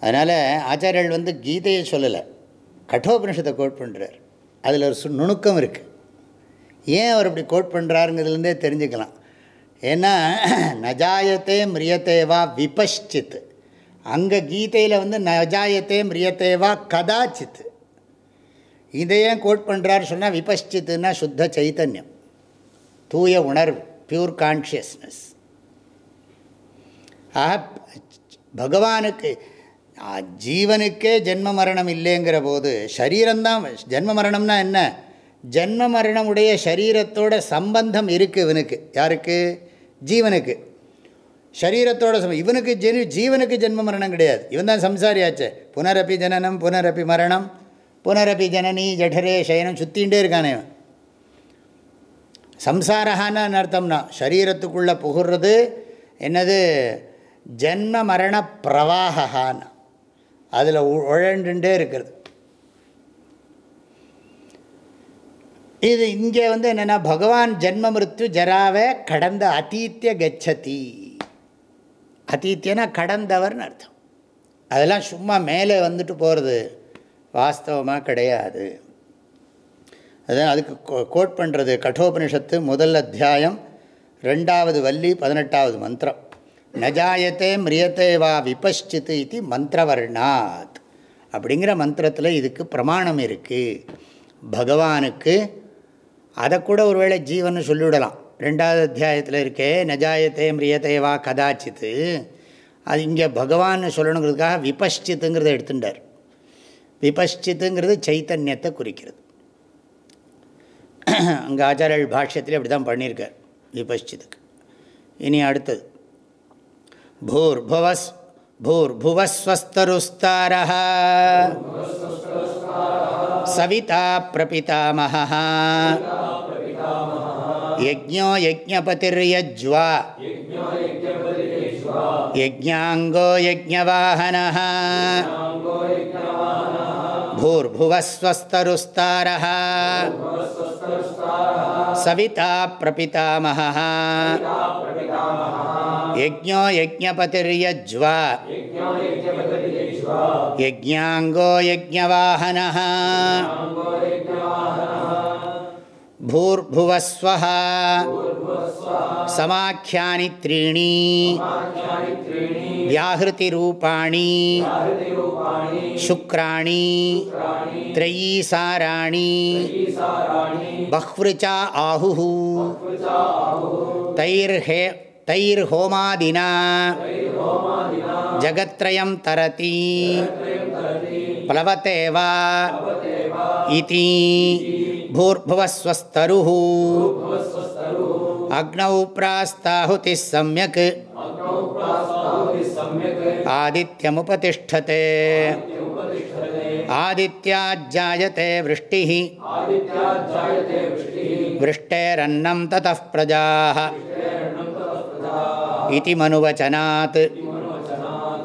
அதனால் ஆச்சாரியர்கள் வந்து கீதையை சொல்லலை. கட்டோபனிஷத்தை கோட் பண்ணுறார் அதில் ஒரு சு நுணுக்கம் இருக்குது ஏன் அவர் அப்படி கோட் பண்ணுறாருங்கிறதுலேருந்தே தெரிஞ்சுக்கலாம். ஏன்னா நஜாயத்தே மிரியத்தேவா விபஷ்சித். அங்கே கீதையில் வந்து நஜாயத்தே மிரியத்தேவா கதாச்சித். இதை ஏன் கோட் பண்ணுறாரு சொன்னால் விபஷ்சித்துன்னா சுத்த சைத்தன்யம். தூய உணர்வு பியூர் கான்ஷியஸ்னஸ் ஆக பகவானுக்கு ஜீவனுக்கே ஜென்ம மரணம் இல்லைங்கிற போது சரீரம்தான் ஜென்ம மரணம்னா என்ன? ஜென்ம மரணம் உடைய சரீரத்தோட சம்பந்தம் இருக்குது இவனுக்கு. யாருக்கு? ஜீவனுக்கு. சரீரத்தோட சம் இவனுக்கு ஜெனி ஜீவனுக்கு ஜென்ம மரணம் கிடையாது. இவன் தான் சம்சாரியாச்சே. புனரப்பி ஜனனம் புனரப்பி மரணம் புனரப்பி ஜனனி ஜடரே சயனம் சுற்றிகிட்டே இருக்கானே இவன். சம்சாரஹான்னு அர்த்தம்னா சரீரத்துக்குள்ளே புகுறது என்னது? ஜென்ம மரண பிரவாகான்னு அதில் உழண்டுண்டே இருக்கிறது. இது இங்கே வந்து என்னென்னா பகவான் ஜென்ம மிருத்யு ஜராவை கடந்த அதீத்திய கச்சதி. அதீத்தியனா கடந்தவர்னு அர்த்தம். அதெல்லாம் சும்மா மேலே வந்துட்டு போகிறது வாஸ்தவமாக கிடையாது. அதான் அதுக்கு கோ- கோட் பண்ணுறது கட்டோபனிஷத்து முதல் அத்தியாயம் ரெண்டாவது வள்ளி பதினெட்டாவது மந்திரம். நஜாயத்தே மிரியத்தே வா விபஷ்சித்து இது மந்திரவர்ணாத். அப்படிங்கிற மந்திரத்தில் இதுக்கு பிரமாணம் இருக்குது பகவானுக்கு அதை கூட ஒருவேளை ஜீவன் சொல்லிவிடலாம். ரெண்டாவது அத்தியாயத்தில் இருக்கே நஜாயத்தே மிரியத்தே வா கதாச்சித்து அது இங்கே பகவான் சொல்லணுங்கிறதுக்காக விபஷ்சித்துங்கிறத எடுத்துட்டார். விபஷ்சித்துங்கிறது சைத்தன்யத்தை குறிக்கிறது. அங்கே ஆச்சாரியர்கள் பாஷ்யத்தில் அப்படி தான் பண்ணியிருக்கார். விபஷ்சித்துக்கு. இனி அடுத்தது. भूर्भुवस् भूर्भुवस्वस्तरुस्तारः। सविता प्रपितामहः। यज्ञो यज्ञपतिर्यज्वा। यज्ञाङ्गो यज्ञवाहनः। भूर्भुवस्वस्तरुस्तारः। सविता प्रपितामहः। यज्ञो यज्ञपतिर्यज्वा। यज्ञाङ्गो यज्ञवाहनः। भूर्भुवस्वः। समाख्यानि त्रीणि। व्याहृतिरूपाणि शुक्राणि त्रयी साराणि बह्वृचा आहुः तैर्हे तैर्होमादिना जगत्त्रयं तरति प्लवते वा इति भूर्भुवस्वस्तरुः अग्नौ प्रास्ताहुतिः सम्यक्। आदित्यमुपतिष्ठते। आदित्याज्जायते वृष्टिः। वृष्टेरन्नं ततः प्रजाः। इति मनुवचनात्।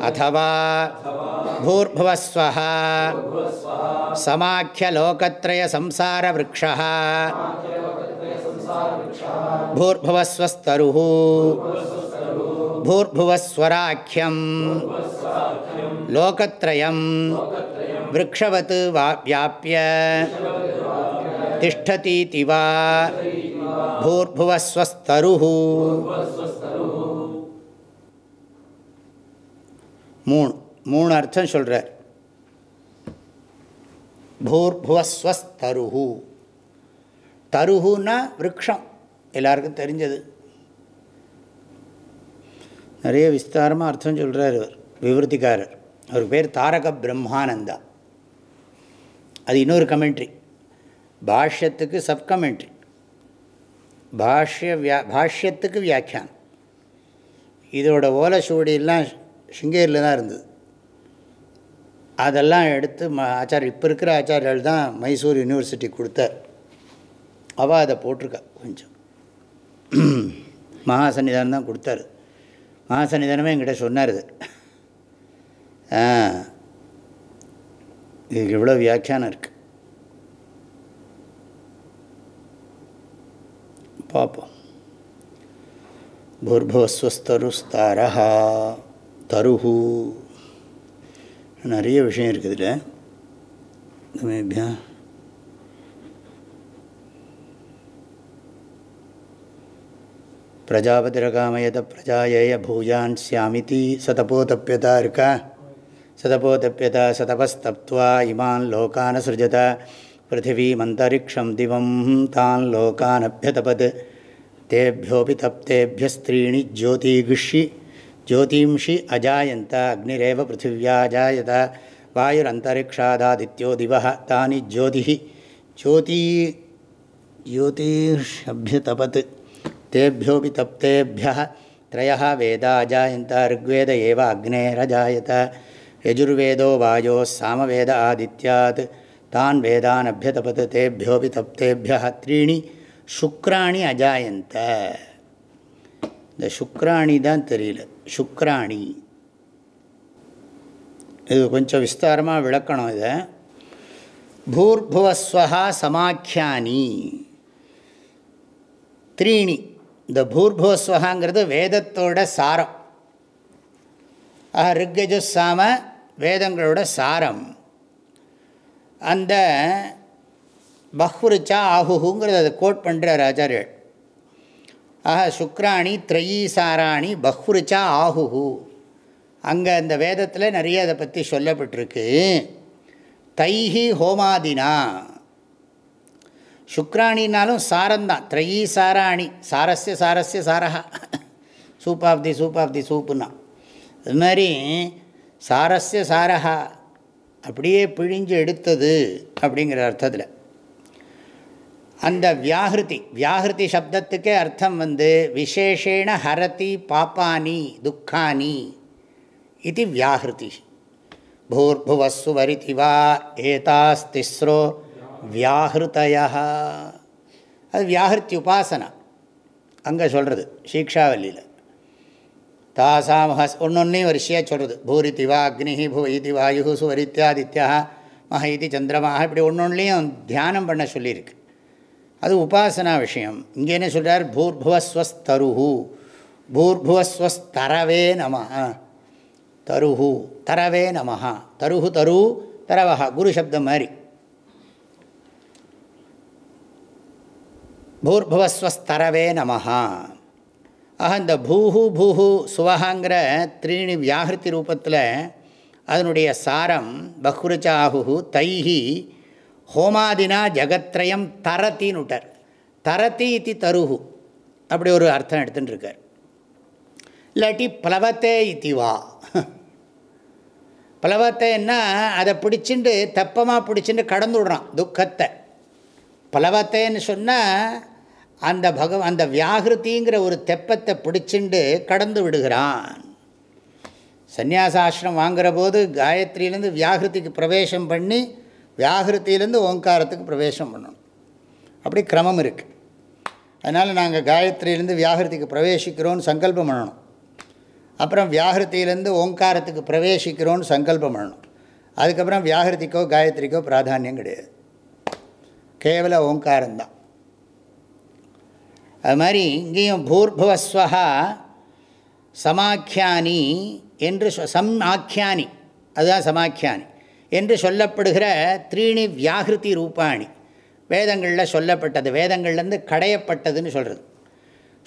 अथवा भूर्भुवस्वः। समाख्यलोकत्रयसंसारवृक्षः। भूर्भुवस्वस्तरुः भूर्भुवस्वराख्यं लोकत्रयं वृक्षवत् वा व्याप्य तिष्ठतीति वा भूर्भुवस्वस्तरुः மூணு மூணு அர்த்தம் சொல்கிறார் பூர்புவஸ்வஸ் தருகுன்னா விரக்ஷம். எல்லாருக்கும் தெரிஞ்சது. நிறைய விஸ்தாரமாக அர்த்தம் சொல்கிறார் இவர் விவருத்திக்காரர். அவர் பேர் தாரக பிரம்மானந்தா. அது இன்னொரு கமெண்ட்ரி பாஷ்யத்துக்கு சப் கமெண்ட்ரி பாஷ்ய வியா பாஷ்யத்துக்கு வியாக்கியானம். இதோட ஓலைச்சுவடியெல்லாம் சிங்கேரியில் தான் இருந்தது. அதெல்லாம் எடுத்து ம ஆச்சார் இப்போ இருக்கிற ஆச்சாரியர்கள் தான் மைசூர் யூனிவர்சிட்டி கொடுத்தார். அவள் அதை போட்டிருக்கா கொஞ்சம். மகாசன்னிதானம் தான் கொடுத்தாரு. மகாசன்னிதானமே என்கிட்ட சொன்னார் இது. இதுக்கு இவ்வளோ வியாக்கியானம் இருக்குது பார்ப்போம். பூர்பவஸ்வஸ்தருஸ்தாரா தருஹு. நிறைய விஷயம் இருக்குது இதில். பிரஜாபதிரகாமயத பிரஜாயேய பூஜான் சியாமிதி சதபோதப்பியதா இருக்கா சதபோதப்பியதா சதபஸ்தப்துவா இமான் லோகான சிருஜத பிருத்திவீமந்தரிக்ஷம் திவம் தான் லோகானபியதபத் தேபியோபி தப்தேபியஸ்திரீணி ஜோதிகிஷி ஜோதிம்ஷி அஜாயந்த அக்னிரேவ பிருத்திவியா அஜாயத வாயுரந்தரிக்ஷாதாதித்யோ திவ தானி ஜோதி ஜோதி ஜோதிஷபியதபத் தேபியோபி தப்தேபிய திரையா வேதா அஜாயந்த ருக்வேத ஏவ அக்னேரஜாயத யஜுர்வேதோ வாயோ சாமவேத ஆதித்யாத் தான் வேதான் அபியதபத் தேபியோபி தப்தேபிய த்ரீணி சுக்ராணி அஜாயந்த இந்த சுக்ராணி தான் தெரியல। சுக்ராணி இது கொஞ்சம் விஸ்தாரமாக விளக்கணும் இதை. பூர்புவஸ்வா சமாக்கியானி। த்ரீணி. இந்த பூர்போஸ்வகாங்கிறது வேதத்தோட சாரம். ஆஹா ரிக்கஜுசாம வேதங்களோட சாரம். அந்த பஹ்ருச்சா ஆகுங்கிறத அதை கோட் பண்ணுறார் ஆச்சாரியர். ஆஹா சுக்ராணி த்ரயீ சாராணி பஹ்ருச்சா ஆகுஹு அங்கே அந்த வேதத்தில் நிறைய அதை பற்றி சொல்லப்பட்டிருக்கு. தைஹி ஹோமாதினா. சுக்ராணினாலும் சாரந்தான் த்ரயீ சாராணி. சாரஸ்ய சாரஸ்ய சாரஹா. Soup of the soup of the சூப்புன்னா. அது மாதிரி சாரஸ்ய சாரஹா. அப்படியே பிழிஞ்சு எடுத்தது அப்படிங்கிற அர்த்தத்தில். அந்த வியாகிருதி வியாகிருதி சப்தத்துக்கே அர்த்தம் வந்து விசேஷேண ஹரதி பாப்பானி துக்கானி இது வியாகிருதி. பூர்புவஸ்ஸு வரிதிவா ஏதாஸ்திஸ்ரோ வியாகிருத்தய அது வியாகிருத்தி உபாசனா. அங்கே சொல்கிறது சீக்ஷாவல்லியில். தாசாம் ஹஸ் ஒன்னொன்னையும் வரிசையாக சொல்கிறது பூரிதி வா அக்னி பூ இது வாயு சுவரித்யாதித்யா மஹ சந்திரமாக இப்படி ஒன்னொன்னையும் தியானம் பண்ண சொல்லியிருக்கு. அது உபாசனா விஷயம். இங்கே என்ன சொல்கிறார் பூர்புவஸ்வஸ்தருஹு. பூர்புவஸ்வஸ்தரவே நம தருஹு தரவே நமஹா. தருஹு தரு தரவஹா. குரு சப்தம் மாதிரி. பூர்பவஸ்வஸ்தரவே நமஹா ஆக இந்த பூஹு பூஹு சுவஹாங்கிற த்ரீணி வியாகிருத்தி ரூபத்தில் அதனுடைய சாரம் பஹ்ருச்சாஹு தைஹி ஹோமாதினா ஜகத்ரயம் தரத்தின்னுட்டர் தரதி இது தருகு அப்படி ஒரு அர்த்தம் எடுத்துகிட்டு இருக்கார் இல்லாட்டி பிளவத்தே இத்தி வா. பிளவத்தைன்னா அதை பிடிச்சிண்டு தப்பமாக பிடிச்சிட்டு கடந்து விடுறான் துக்கத்தை. பிளவத்தைன்னு சொன்னால் அந்த பக அந்த வியாகிருதிங்கிற ஒரு தெப்பத்தை பிடிச்சிண்டு கடந்து விடுகிறான். சந்யாசாசிரம் வாங்குகிற போது காயத்ரியிலேருந்து வியாகிருதிக்கு பிரவேசம் பண்ணி வியாகிருத்திலேருந்து ஓங்காரத்துக்கு பிரவேசம் பண்ணணும். அப்படி கிரமம் இருக்குது அதனால் நாங்கள் காயத்ரியிலேருந்து வியாகிருதிக்கு பிரவேசிக்கிறோன்னு சங்கல்பம் பண்ணணும். அப்புறம் வியாகிருத்திலேருந்து ஓங்காரத்துக்கு பிரவேசிக்கிறோன்னு சங்கல்பம் பண்ணணும். அதுக்கப்புறம் வியாகிருதிக்கோ காயத்ரிக்கோ பிராதானியம் கிடையாது. கேவல ஓங்காரம்தான். அது மாதிரி இங்கேயும் பூர்புவஸ்வகா சமாக்கியானி என்று சம் ஆக்கியானி அதுதான் சமாக்கியானி என்று சொல்லப்படுகிற த்ரீணி வியாகிருதி ரூபாணி. வேதங்களில் சொல்லப்பட்டது வேதங்கள்லேருந்து கடையப்பட்டதுன்னு சொல்கிறது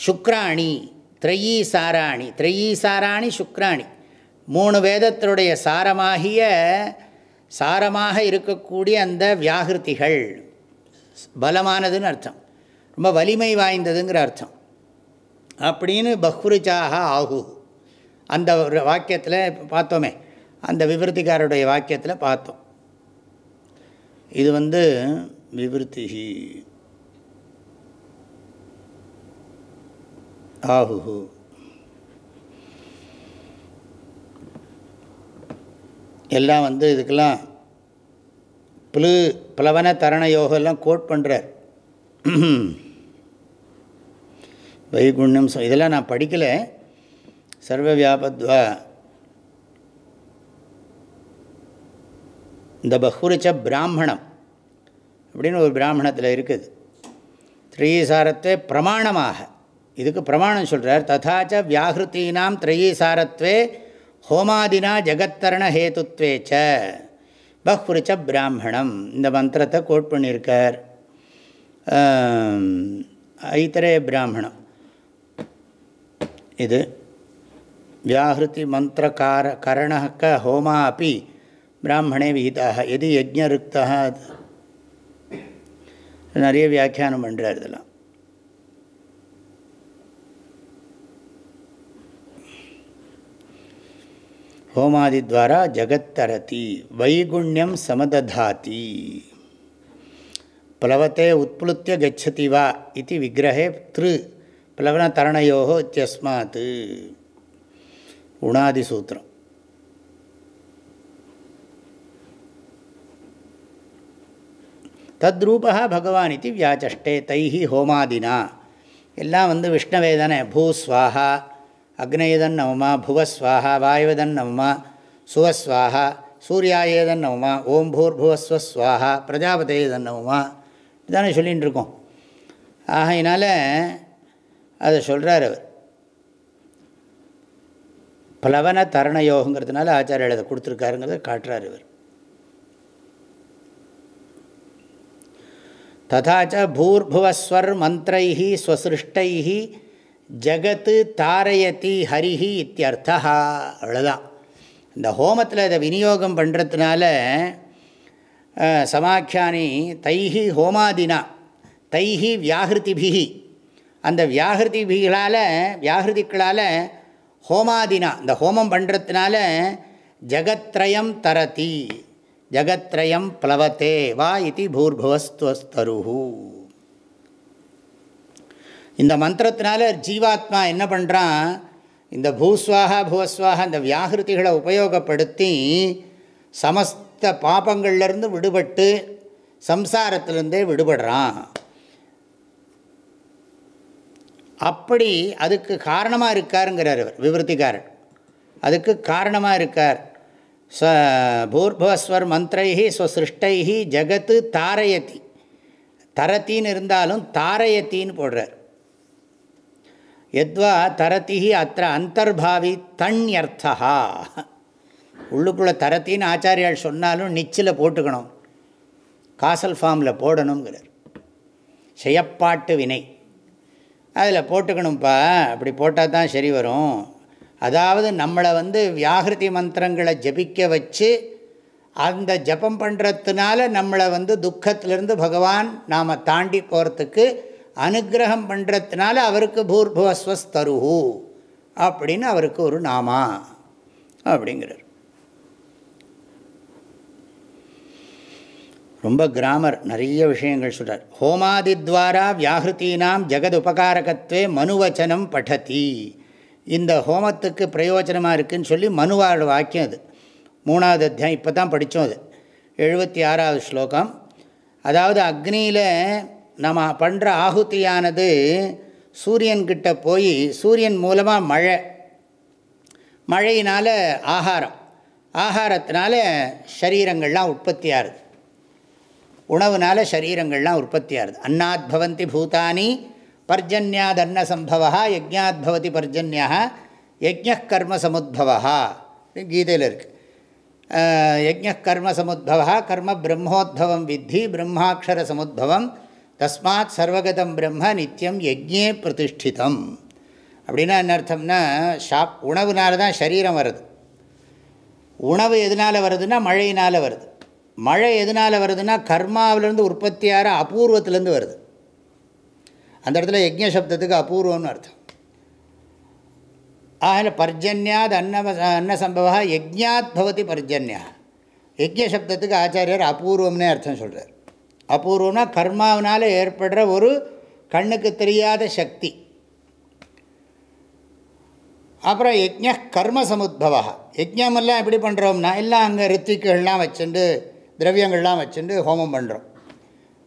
சுக்ராணி த்ரையீ சாராணி த்ரையீ சாராணி சுக்ராணி. மூணு வேதத்தினுடைய சாரமாகிய சாரமாக இருக்கக்கூடிய அந்த வியாகிருதிகள் பலமானதுன்னு அர்த்தம். ரொம்ப வலிமை வாய்ந்ததுங்கிற அர்த்தம். அப்படின்னு பஹ்ருச்சாக ஆகு. அந்த வாக்கியத்தில் பார்த்தோமே அந்த விவருத்திக்காரருடைய வாக்கியத்தில் பார்த்தோம். இது வந்து விவருத்தி ஆஹு எல்லாம் வந்து இதுக்கெல்லாம் பிளு பிளவன தரண யோகெல்லாம் கோட் பண்ணுறார் வைகுண்யம் இதெல்லாம் நான் படிக்கலை. சர்வ வியாபத்வா. இந்த பஹுரிச்ச பிராமணம் அப்படின்னு ஒரு பிராமணத்தில் இருக்குது. திரையீசாரத்தை பிரமாணமாக. இதுக்கு பிரமாணம் சொல்கிறார் ததாச்ச வியாகிருத்தீனாம் திரையீசாரத்வே ஹோமாதினா ஜெகத்தரண ஹேத்துத்வேச்ச ச. பஹ்ருச்ச பிராமணம். இந்த மந்திரத்தை கோட் பண்ணியிருக்கார். ஐத்தரே பிராமணம். இது வியாஹிருதி மந்திரக்கார கரணக்க ஹோமா அப்படி பிராமணே விகிதாக எது யஜ்ஞருக்தா நிறைய வியாக்கியானம் பண்ணுறார் இதெல்லாம். ஹோமாதி துவாரா ஜகத்தரதி வைகுண்யம் சமததாதி. பிளவத்தை உட்புலுத்திய கச்சதி வா இது விக்கிரகே திரு பிளவனதரணயோ இத்தியஸ்மாத் உணாதிசூத்திரம் தத்ரூபா பகவான் இது வியாச்சஷ்டே தைஹி ஹோமாதினா எல்லாம் வந்து விஷ்ணவேதனை பூஸ்வாஹா அக்னேதன் நவமா புவஸ்வாஹா வாயுவதன் நவமா சுவஸ்வாஹா சூர்யாயேதன் நவமா ஓம் பூர்புவஸ்வஸ்வாஹா பிரஜாபதேதன் நவமா இதுதானே சொல்லிகிட்டு இருக்கோம் ஆகையினால அதை சொல்கிறார் அவர். பலவன தரணயோகங்கிறதுனால ஆச்சாரியர் அதை கொடுத்துருக்காருங்கிறத காட்டுறார் இவர். ததாச்ச பூர்புவஸ்வர் மந்திரை ஸ்வசிருஷ்டை ஜகத்து தாரயதி ஹரிஹி இத்தியர்த்தா அவ்வளோதான் இந்த ஹோமத்தில் இதை விநியோகம் பண்ணுறதுனால சமாக்கியானி தைஹி ஹோமாதினா தைஹி வியாகிருதிபிகி அந்த வியாகிருதிபிகளால் வியாகிருதிகளால் ஹோமாதினா இந்த ஹோமம் பண்ணுறதுனால ஜகத்ரயம் தரதி ஜகத்ரயம் பிளவத்தே வா இது பூர்பவஸ்துவஸ்தருஹு. இந்த மந்திரத்தினால ஜீவாத்மா என்ன பண்ணுறான் இந்த பூஸ்வாகா புவஸ்வாகா இந்த வியாகிருதிகளை உபயோகப்படுத்தி சமஸ்த பாபங்கள்லேருந்து விடுபட்டு சம்சாரத்திலேருந்தே விடுபடுறான். அப்படி அதுக்கு காரணமாக இருக்காருங்கிறார் அவர் விவருத்திக்காரன் அதுக்கு காரணமாக இருக்கார். ச பூர்பஸ்வர் மந்திரைஹி ஸ்வசிருஷ்டைஹி ஜகத்து தாரயத்தி தரத்தின்னு இருந்தாலும் தாரயத்தின்னு போடுறார். எத்வா தரத்தி அத்த அந்தர்பாவி தண்யர்த்தா உள்ளுக்குள்ளே தரத்தின்னு ஆச்சாரியால் சொன்னாலும் நிச்சில் போட்டுக்கணும். காசல் ஃபார்மில் போடணுங்கிறார். செயப்பாட்டு வினை. அதில் போட்டுக்கணும்ப்பா அப்படி போட்டால் தான் சரி வரும். அதாவது நம்மளை வந்து வியாகிருதி மந்திரங்களை ஜபிக்க வச்சு அந்த ஜபம் பண்ணுறதுனால நம்மளை வந்து துக்கத்திலிருந்து பகவான் நாம் தாண்டி போகிறதுக்கு அனுகிரகம் பண்ணுறதுனால அவருக்கு பூர்பவஸ்வஸ் தருஹு அப்படின்னு அவருக்கு ஒரு நாமா. அப்படிங்கிறார். ரொம்ப கிராமர் நிறைய விஷயங்கள் சொல்கிறார் ஹோமாதித்வாரா வியாகிருத்தீனாம் ஜெகத் உபகாரகத்துவே மனுவச்சனம் படதி இந்த ஹோமத்துக்கு பிரயோஜனமாக இருக்குதுன்னு சொல்லி மனுவாரோட வாக்கியம் அது. மூணாவது அத்தியாயம் இப்போ தான் படித்தோம் அது. எழுபத்தி ஆறாவது ஸ்லோகம். அதாவது அக்னியில் நம்ம பண்ணுற ஆகுதியானது சூரியன்கிட்ட போய் சூரியன் மூலமாக மழை. மழையினால் ஆகாரம். ஆகாரத்தினால சரீரங்கள்லாம் உற்பத்தி ஆகுது உணவுனால சரீரங்கள்லாம் உற்பத்தி ஆகுது அன்னாத் பவந்தி பூதானி பர்ஜன்யாத் அன்ன சம்பவா யஜ்ஞாத் பவதி பர்ஜன்யா யஜ்ஞ கர்ம சமுத்பவா கீதையில் இருக்குது யஜ்ஞ கர்ம சமுத்பவா கர்ம பிரம்மோத்பவம் வித்தி பிரம்மாட்சர சமுத்பவம் தஸ்மாத் சர்வகதம் பிரம்ம நித்தியம் யஜ்ஞே பிரதிஷ்டிதம். அப்படின்னா என்ன அர்த்தம்னா ஷாப் உணவுனால தான் சரீரம் வருது. உணவு எதனால் வருதுன்னா மழையினால் வருது. மழை எதனால் வருதுன்னா கர்மாவிலேருந்து உற்பத்தியாகிற அபூர்வத்திலேருந்து வருது. அந்த இடத்துல யஜ்ஞ சப்தத்துக்கு அபூர்வம்னு அர்த்தம். ஆகல பர்ஜன்யாத் அன்ன அன்ன சம்பவா யஜ்ஞாத் பவதி பர்ஜன்யா. யஜ்ஞ சப்தத்துக்கு ஆச்சாரியர் அபூர்வம்னே அர்த்தம் சொல்கிறார் அபூர்வம்னா கர்மாவினால் ஏற்படுற ஒரு கண்ணுக்கு தெரியாத சக்தி. அப்புறம் யஜ்ஞ கர்ம சமுத்பவா. யஜ்ஞமெல்லாம் எப்படி பண்ணுறோம்னா எல்லாம் அங்கே ரித்விக்குகள்லாம் வச்சுட்டு திரவியங்கள்லாம் வச்சுட்டு ஹோமம் பண்ணுறோம்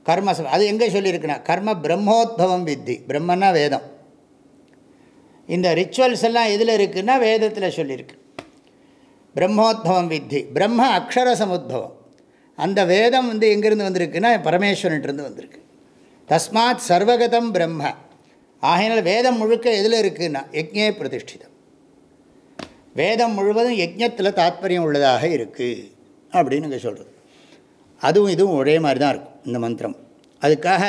கர்ம அது எங்கே சொல்லியிருக்குன்னா கர்ம பிரம்மோத்பவம் வித்தி பிரம்மன்னா வேதம். இந்த ரிச்சுவல்ஸ் எல்லாம் எதில் இருக்குன்னா வேதத்தில் சொல்லியிருக்கு. பிரம்மோத்பவம் வித்தி பிரம்ம அக்ஷர சமுத்பவம். அந்த வேதம் வந்து எங்கேருந்து வந்திருக்குன்னா பரமேஸ்வரன்ட்டு வந்திருக்கு. தஸ்மாத் சர்வகதம் பிரம்ம. ஆகையினால் வேதம் முழுக்க எதில் இருக்குன்னா யஜ்ஞே பிரதிஷ்டிதம். வேதம் முழுவதும் யஜ்ஞத்தில் தாத்பரியம் உள்ளதாக இருக்குது அப்படின்னு இங்கே சொல்கிறது அதுவும் இதுவும் ஒரே மாதிரி தான் இருக்கும் இந்த மந்திரம். அதுக்காக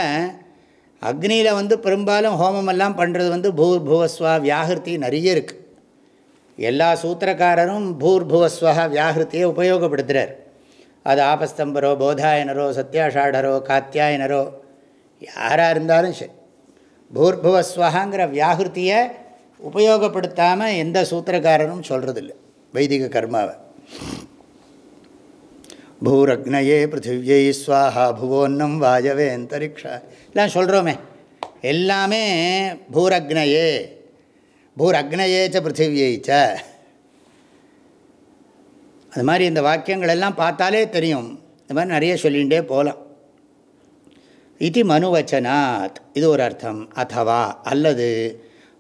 அக்னியில் வந்து பெரும்பாலும் ஹோமமெல்லாம் பண்ணுறது வந்து பூர் புவஸ்வா வியாகிருத்தி நிறைய இருக்குது எல்லா சூத்திரக்காரரும் பூர் புவஸ்வா வியாகிருத்தியை உபயோகப்படுத்துகிறார் அது ஆபஸ்தம்பரோ போதாயனரோ சத்யாஷாடரோ காத்தியாயனரோ யாராக இருந்தாலும் சரி. பூர்புவஸ்வகாங்கிற வியாகிருத்தியை உபயோகப்படுத்தாமல் எந்த சூத்திரக்காரனும் சொல்கிறதில்ல வைதிக கர்மாவை. பூரக்னயே பிருத்திவியை ஸ்வாஹா புவோன்னம் வாயவே அந்தரிக்ஷா எல்லாம் சொல்கிறோமே எல்லாமே பூரக்னயே. பூரக்னயே ச பிருத்திவியை ச அது மாதிரி இந்த வாக்கியங்கள் எல்லாம் பார்த்தாலே தெரியும். இந்த மாதிரி நிறைய சொல்லிகிட்டே போகலாம். இது மனுவச்சனாத். இது ஒரு அர்த்தம். அதவா அல்லது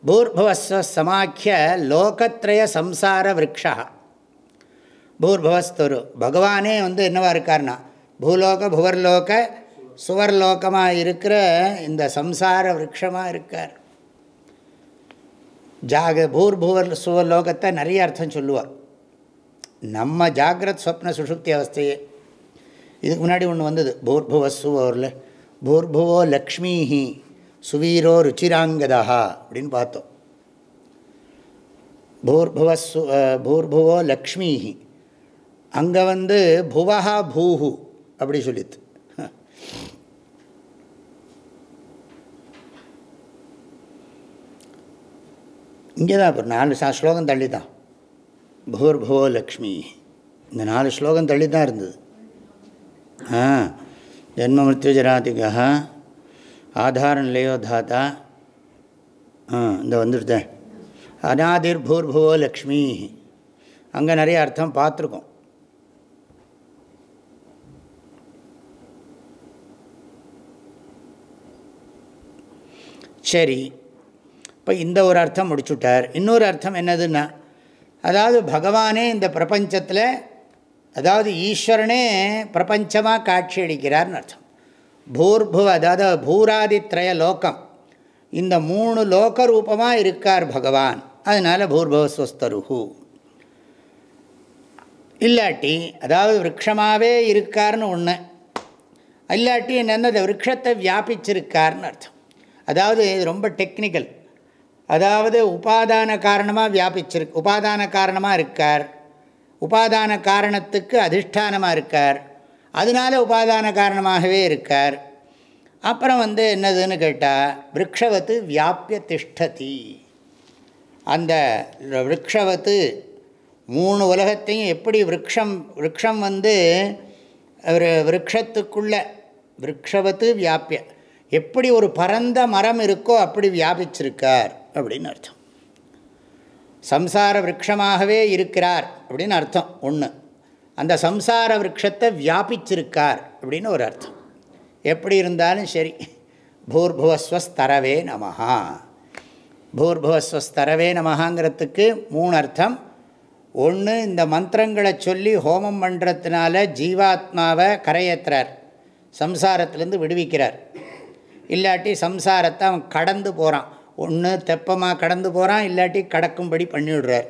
பூர்பவஸ்வ சமாக்கிய லோகத்ரய சம்சார விரக்ஷா. பூர்பவஸ்தரு. பகவானே வந்து என்னவா இருக்கார்னா பூலோக புவர்லோக சுவர்லோகமாக இருக்கிற இந்த சம்சார விரக்ஷமாக இருக்கார். ஜாக பூர்புவர் சுவர்லோகத்தை நிறைய அர்த்தம் சொல்லுவார். நம்ம ஜாகிரத் ஸ்வப்ன சுஷுப்தி அவஸ்தையே. இதுக்கு முன்னாடி ஒன்று வந்தது பூர்புவஸ்ஸுவோரில் பூர்புவோ லக்ஷ்மிஹி சுவீரோ ருச்சிராங்கதா அப்படின்னு பார்த்தோம். பூர்புவஸ்ஸு பூர்புவோ லக்ஷ்மிஹி. அங்கே வந்து புவஹா பூஹு அப்படி சொல்லித்து இங்கே தான் இப்போ நாலு சா ஸ்லோகம் தள்ளி தான் பூர்புவோ லக்ஷ்மி. இந்த நாலு ஸ்லோகம் தள்ளி தான் இருந்தது. ஆ ஜென்ம மிருத்யுஜராதிகா ஆதாரம் இல்லையோ தாத்தா. ஆ இந்த வந்துடுதேன் அநாதிர் பூர்புவோ லக்ஷ்மி. அங்கே நிறைய அர்த்தம் பார்த்துருக்கோம். சரி இப்போ இந்த ஒரு அர்த்தம் முடிச்சுட்டார். இன்னொரு அர்த்தம் என்னதுன்னா அதாவது பகவானே இந்த பிரபஞ்சத்தில் அதாவது ஈஸ்வரனே பிரபஞ்சமாக காட்சி அளிக்கிறார்னு அர்த்தம். பூர்புவ அதாவது பூராதித்ரய லோகம். இந்த மூணு லோக ரூபமாக இருக்கார் பகவான். அதனால் பூர்பவஸ்வஸ்தருஹு இல்லாட்டி அதாவது விரக்ஷமாகவே இருக்கார்னு ஒன்று இல்லாட்டி என்னென்ன அந்த விரக்ஷத்தை வியாபிச்சிருக்கார்னு அர்த்தம். அதாவது இது ரொம்ப டெக்னிக்கல் அதாவது உபாதான காரணமாக வியாபிச்சிருக்கு உபாதான காரணமாக இருக்கார். உபாதான காரணத்துக்கு அதிஷ்டானமாக இருக்கார். அதனால உபாதான காரணமாகவே இருக்கார். அப்புறம் வந்து என்னதுன்னு கேட்டால் விரக்ஷவத்து வியாபிய திஷ்டதி அந்த விரக்ஷவத்து மூணு உலகத்தையும் எப்படி விரக்ஷம் விரக்ஷம் வந்து ஒரு விரக்ஷத்துக்குள்ள விரக்ஷவத்து வியாபிய எப்படி ஒரு பரந்த மரம் இருக்கோ அப்படி வியாபிச்சிருக்கார் அப்படின்னு அர்த்தம். சம்சார விரக்ஷமாகவே இருக்கிறார் அப்படின்னு அர்த்தம் ஒன்று அந்த சம்சார விரக்ஷத்தை வியாபிச்சிருக்கார் அப்படின்னு ஒரு அர்த்தம். எப்படி இருந்தாலும் சரி பூர்புவஸ்வஸ்தரவே நமஹா. பூர்புவஸ்வஸ்தரவே நமஹாங்கிறதுக்கு மூணு அர்த்தம். ஒன்று இந்த மந்திரங்களை சொல்லி ஹோமம் பண்ணுறதுனால ஜீவாத்மாவை கரையேற்றுறார் சம்சாரத்திலேருந்து விடுவிக்கிறார். இல்லாட்டி சம்சாரத்தை அவன் கடந்து போகிறான் ஒன்று தெப்பமாக கடந்து போகிறான் இல்லாட்டி கடக்கும்படி பண்ணிவிடுறார்.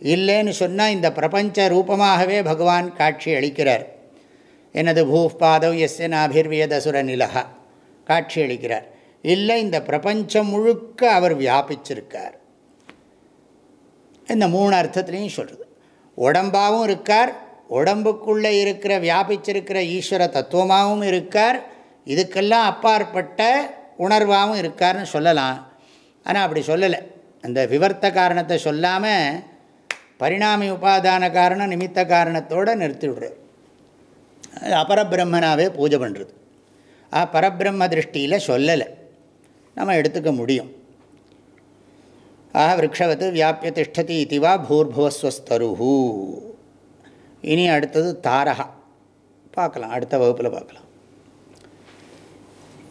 இல்லைன்னு சொன்னால் இந்த பிரபஞ்ச ரூபமாகவே பகவான் காட்சி அளிக்கிறார். எனது பூபாதவ் எஸ்ய நாபிர்வியதசுர நிலகா காட்சி அளிக்கிறார். இல்லை இந்த பிரபஞ்சம் முழுக்க அவர் வியாபிச்சிருக்கார். இந்த மூணு அர்த்தத்துலேயும் சொல்கிறது உடம்பாகவும் இருக்கார் உடம்புக்குள்ளே இருக்கிற வியாபிச்சிருக்கிற ஈஸ்வர தத்துவமாகவும் இருக்கார் இதுக்கெல்லாம் அப்பாற்பட்ட உணர்வாகவும் இருக்கார்னு சொல்லலாம். ஆனால் அப்படி சொல்லலை. அந்த விவர்த்த காரணத்தை சொல்லாமல் பரிணாமி உபாதான காரணம் நிமித்த காரணத்தோடு நிறுத்திவிடுறது அபரபிரம்மனாகவே பூஜை பண்ணுறது ஆ பரபிரம்ம திருஷ்டியில் சொல்லலை. நம்ம எடுத்துக்க முடியும். ஆஹ விரக்ஷவத்து வியாபிய திஷ்டதி இதுவா பூர்புவஸ்வஸ்தருஹூ. இனி அடுத்தது தாரகா. பார்க்கலாம். அடுத்த வகுப்பில் பார்க்கலாம்.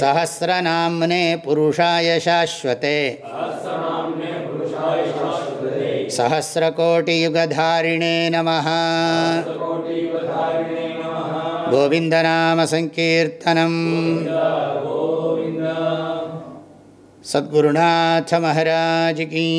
सहस्रनाम्ने पुरुषाय शाश्वते। सहस्रकोटियुगधारिणे नमः। गोविन्दनामसङ्कीर्तनम् सद्गुरुनाथ महाराज की।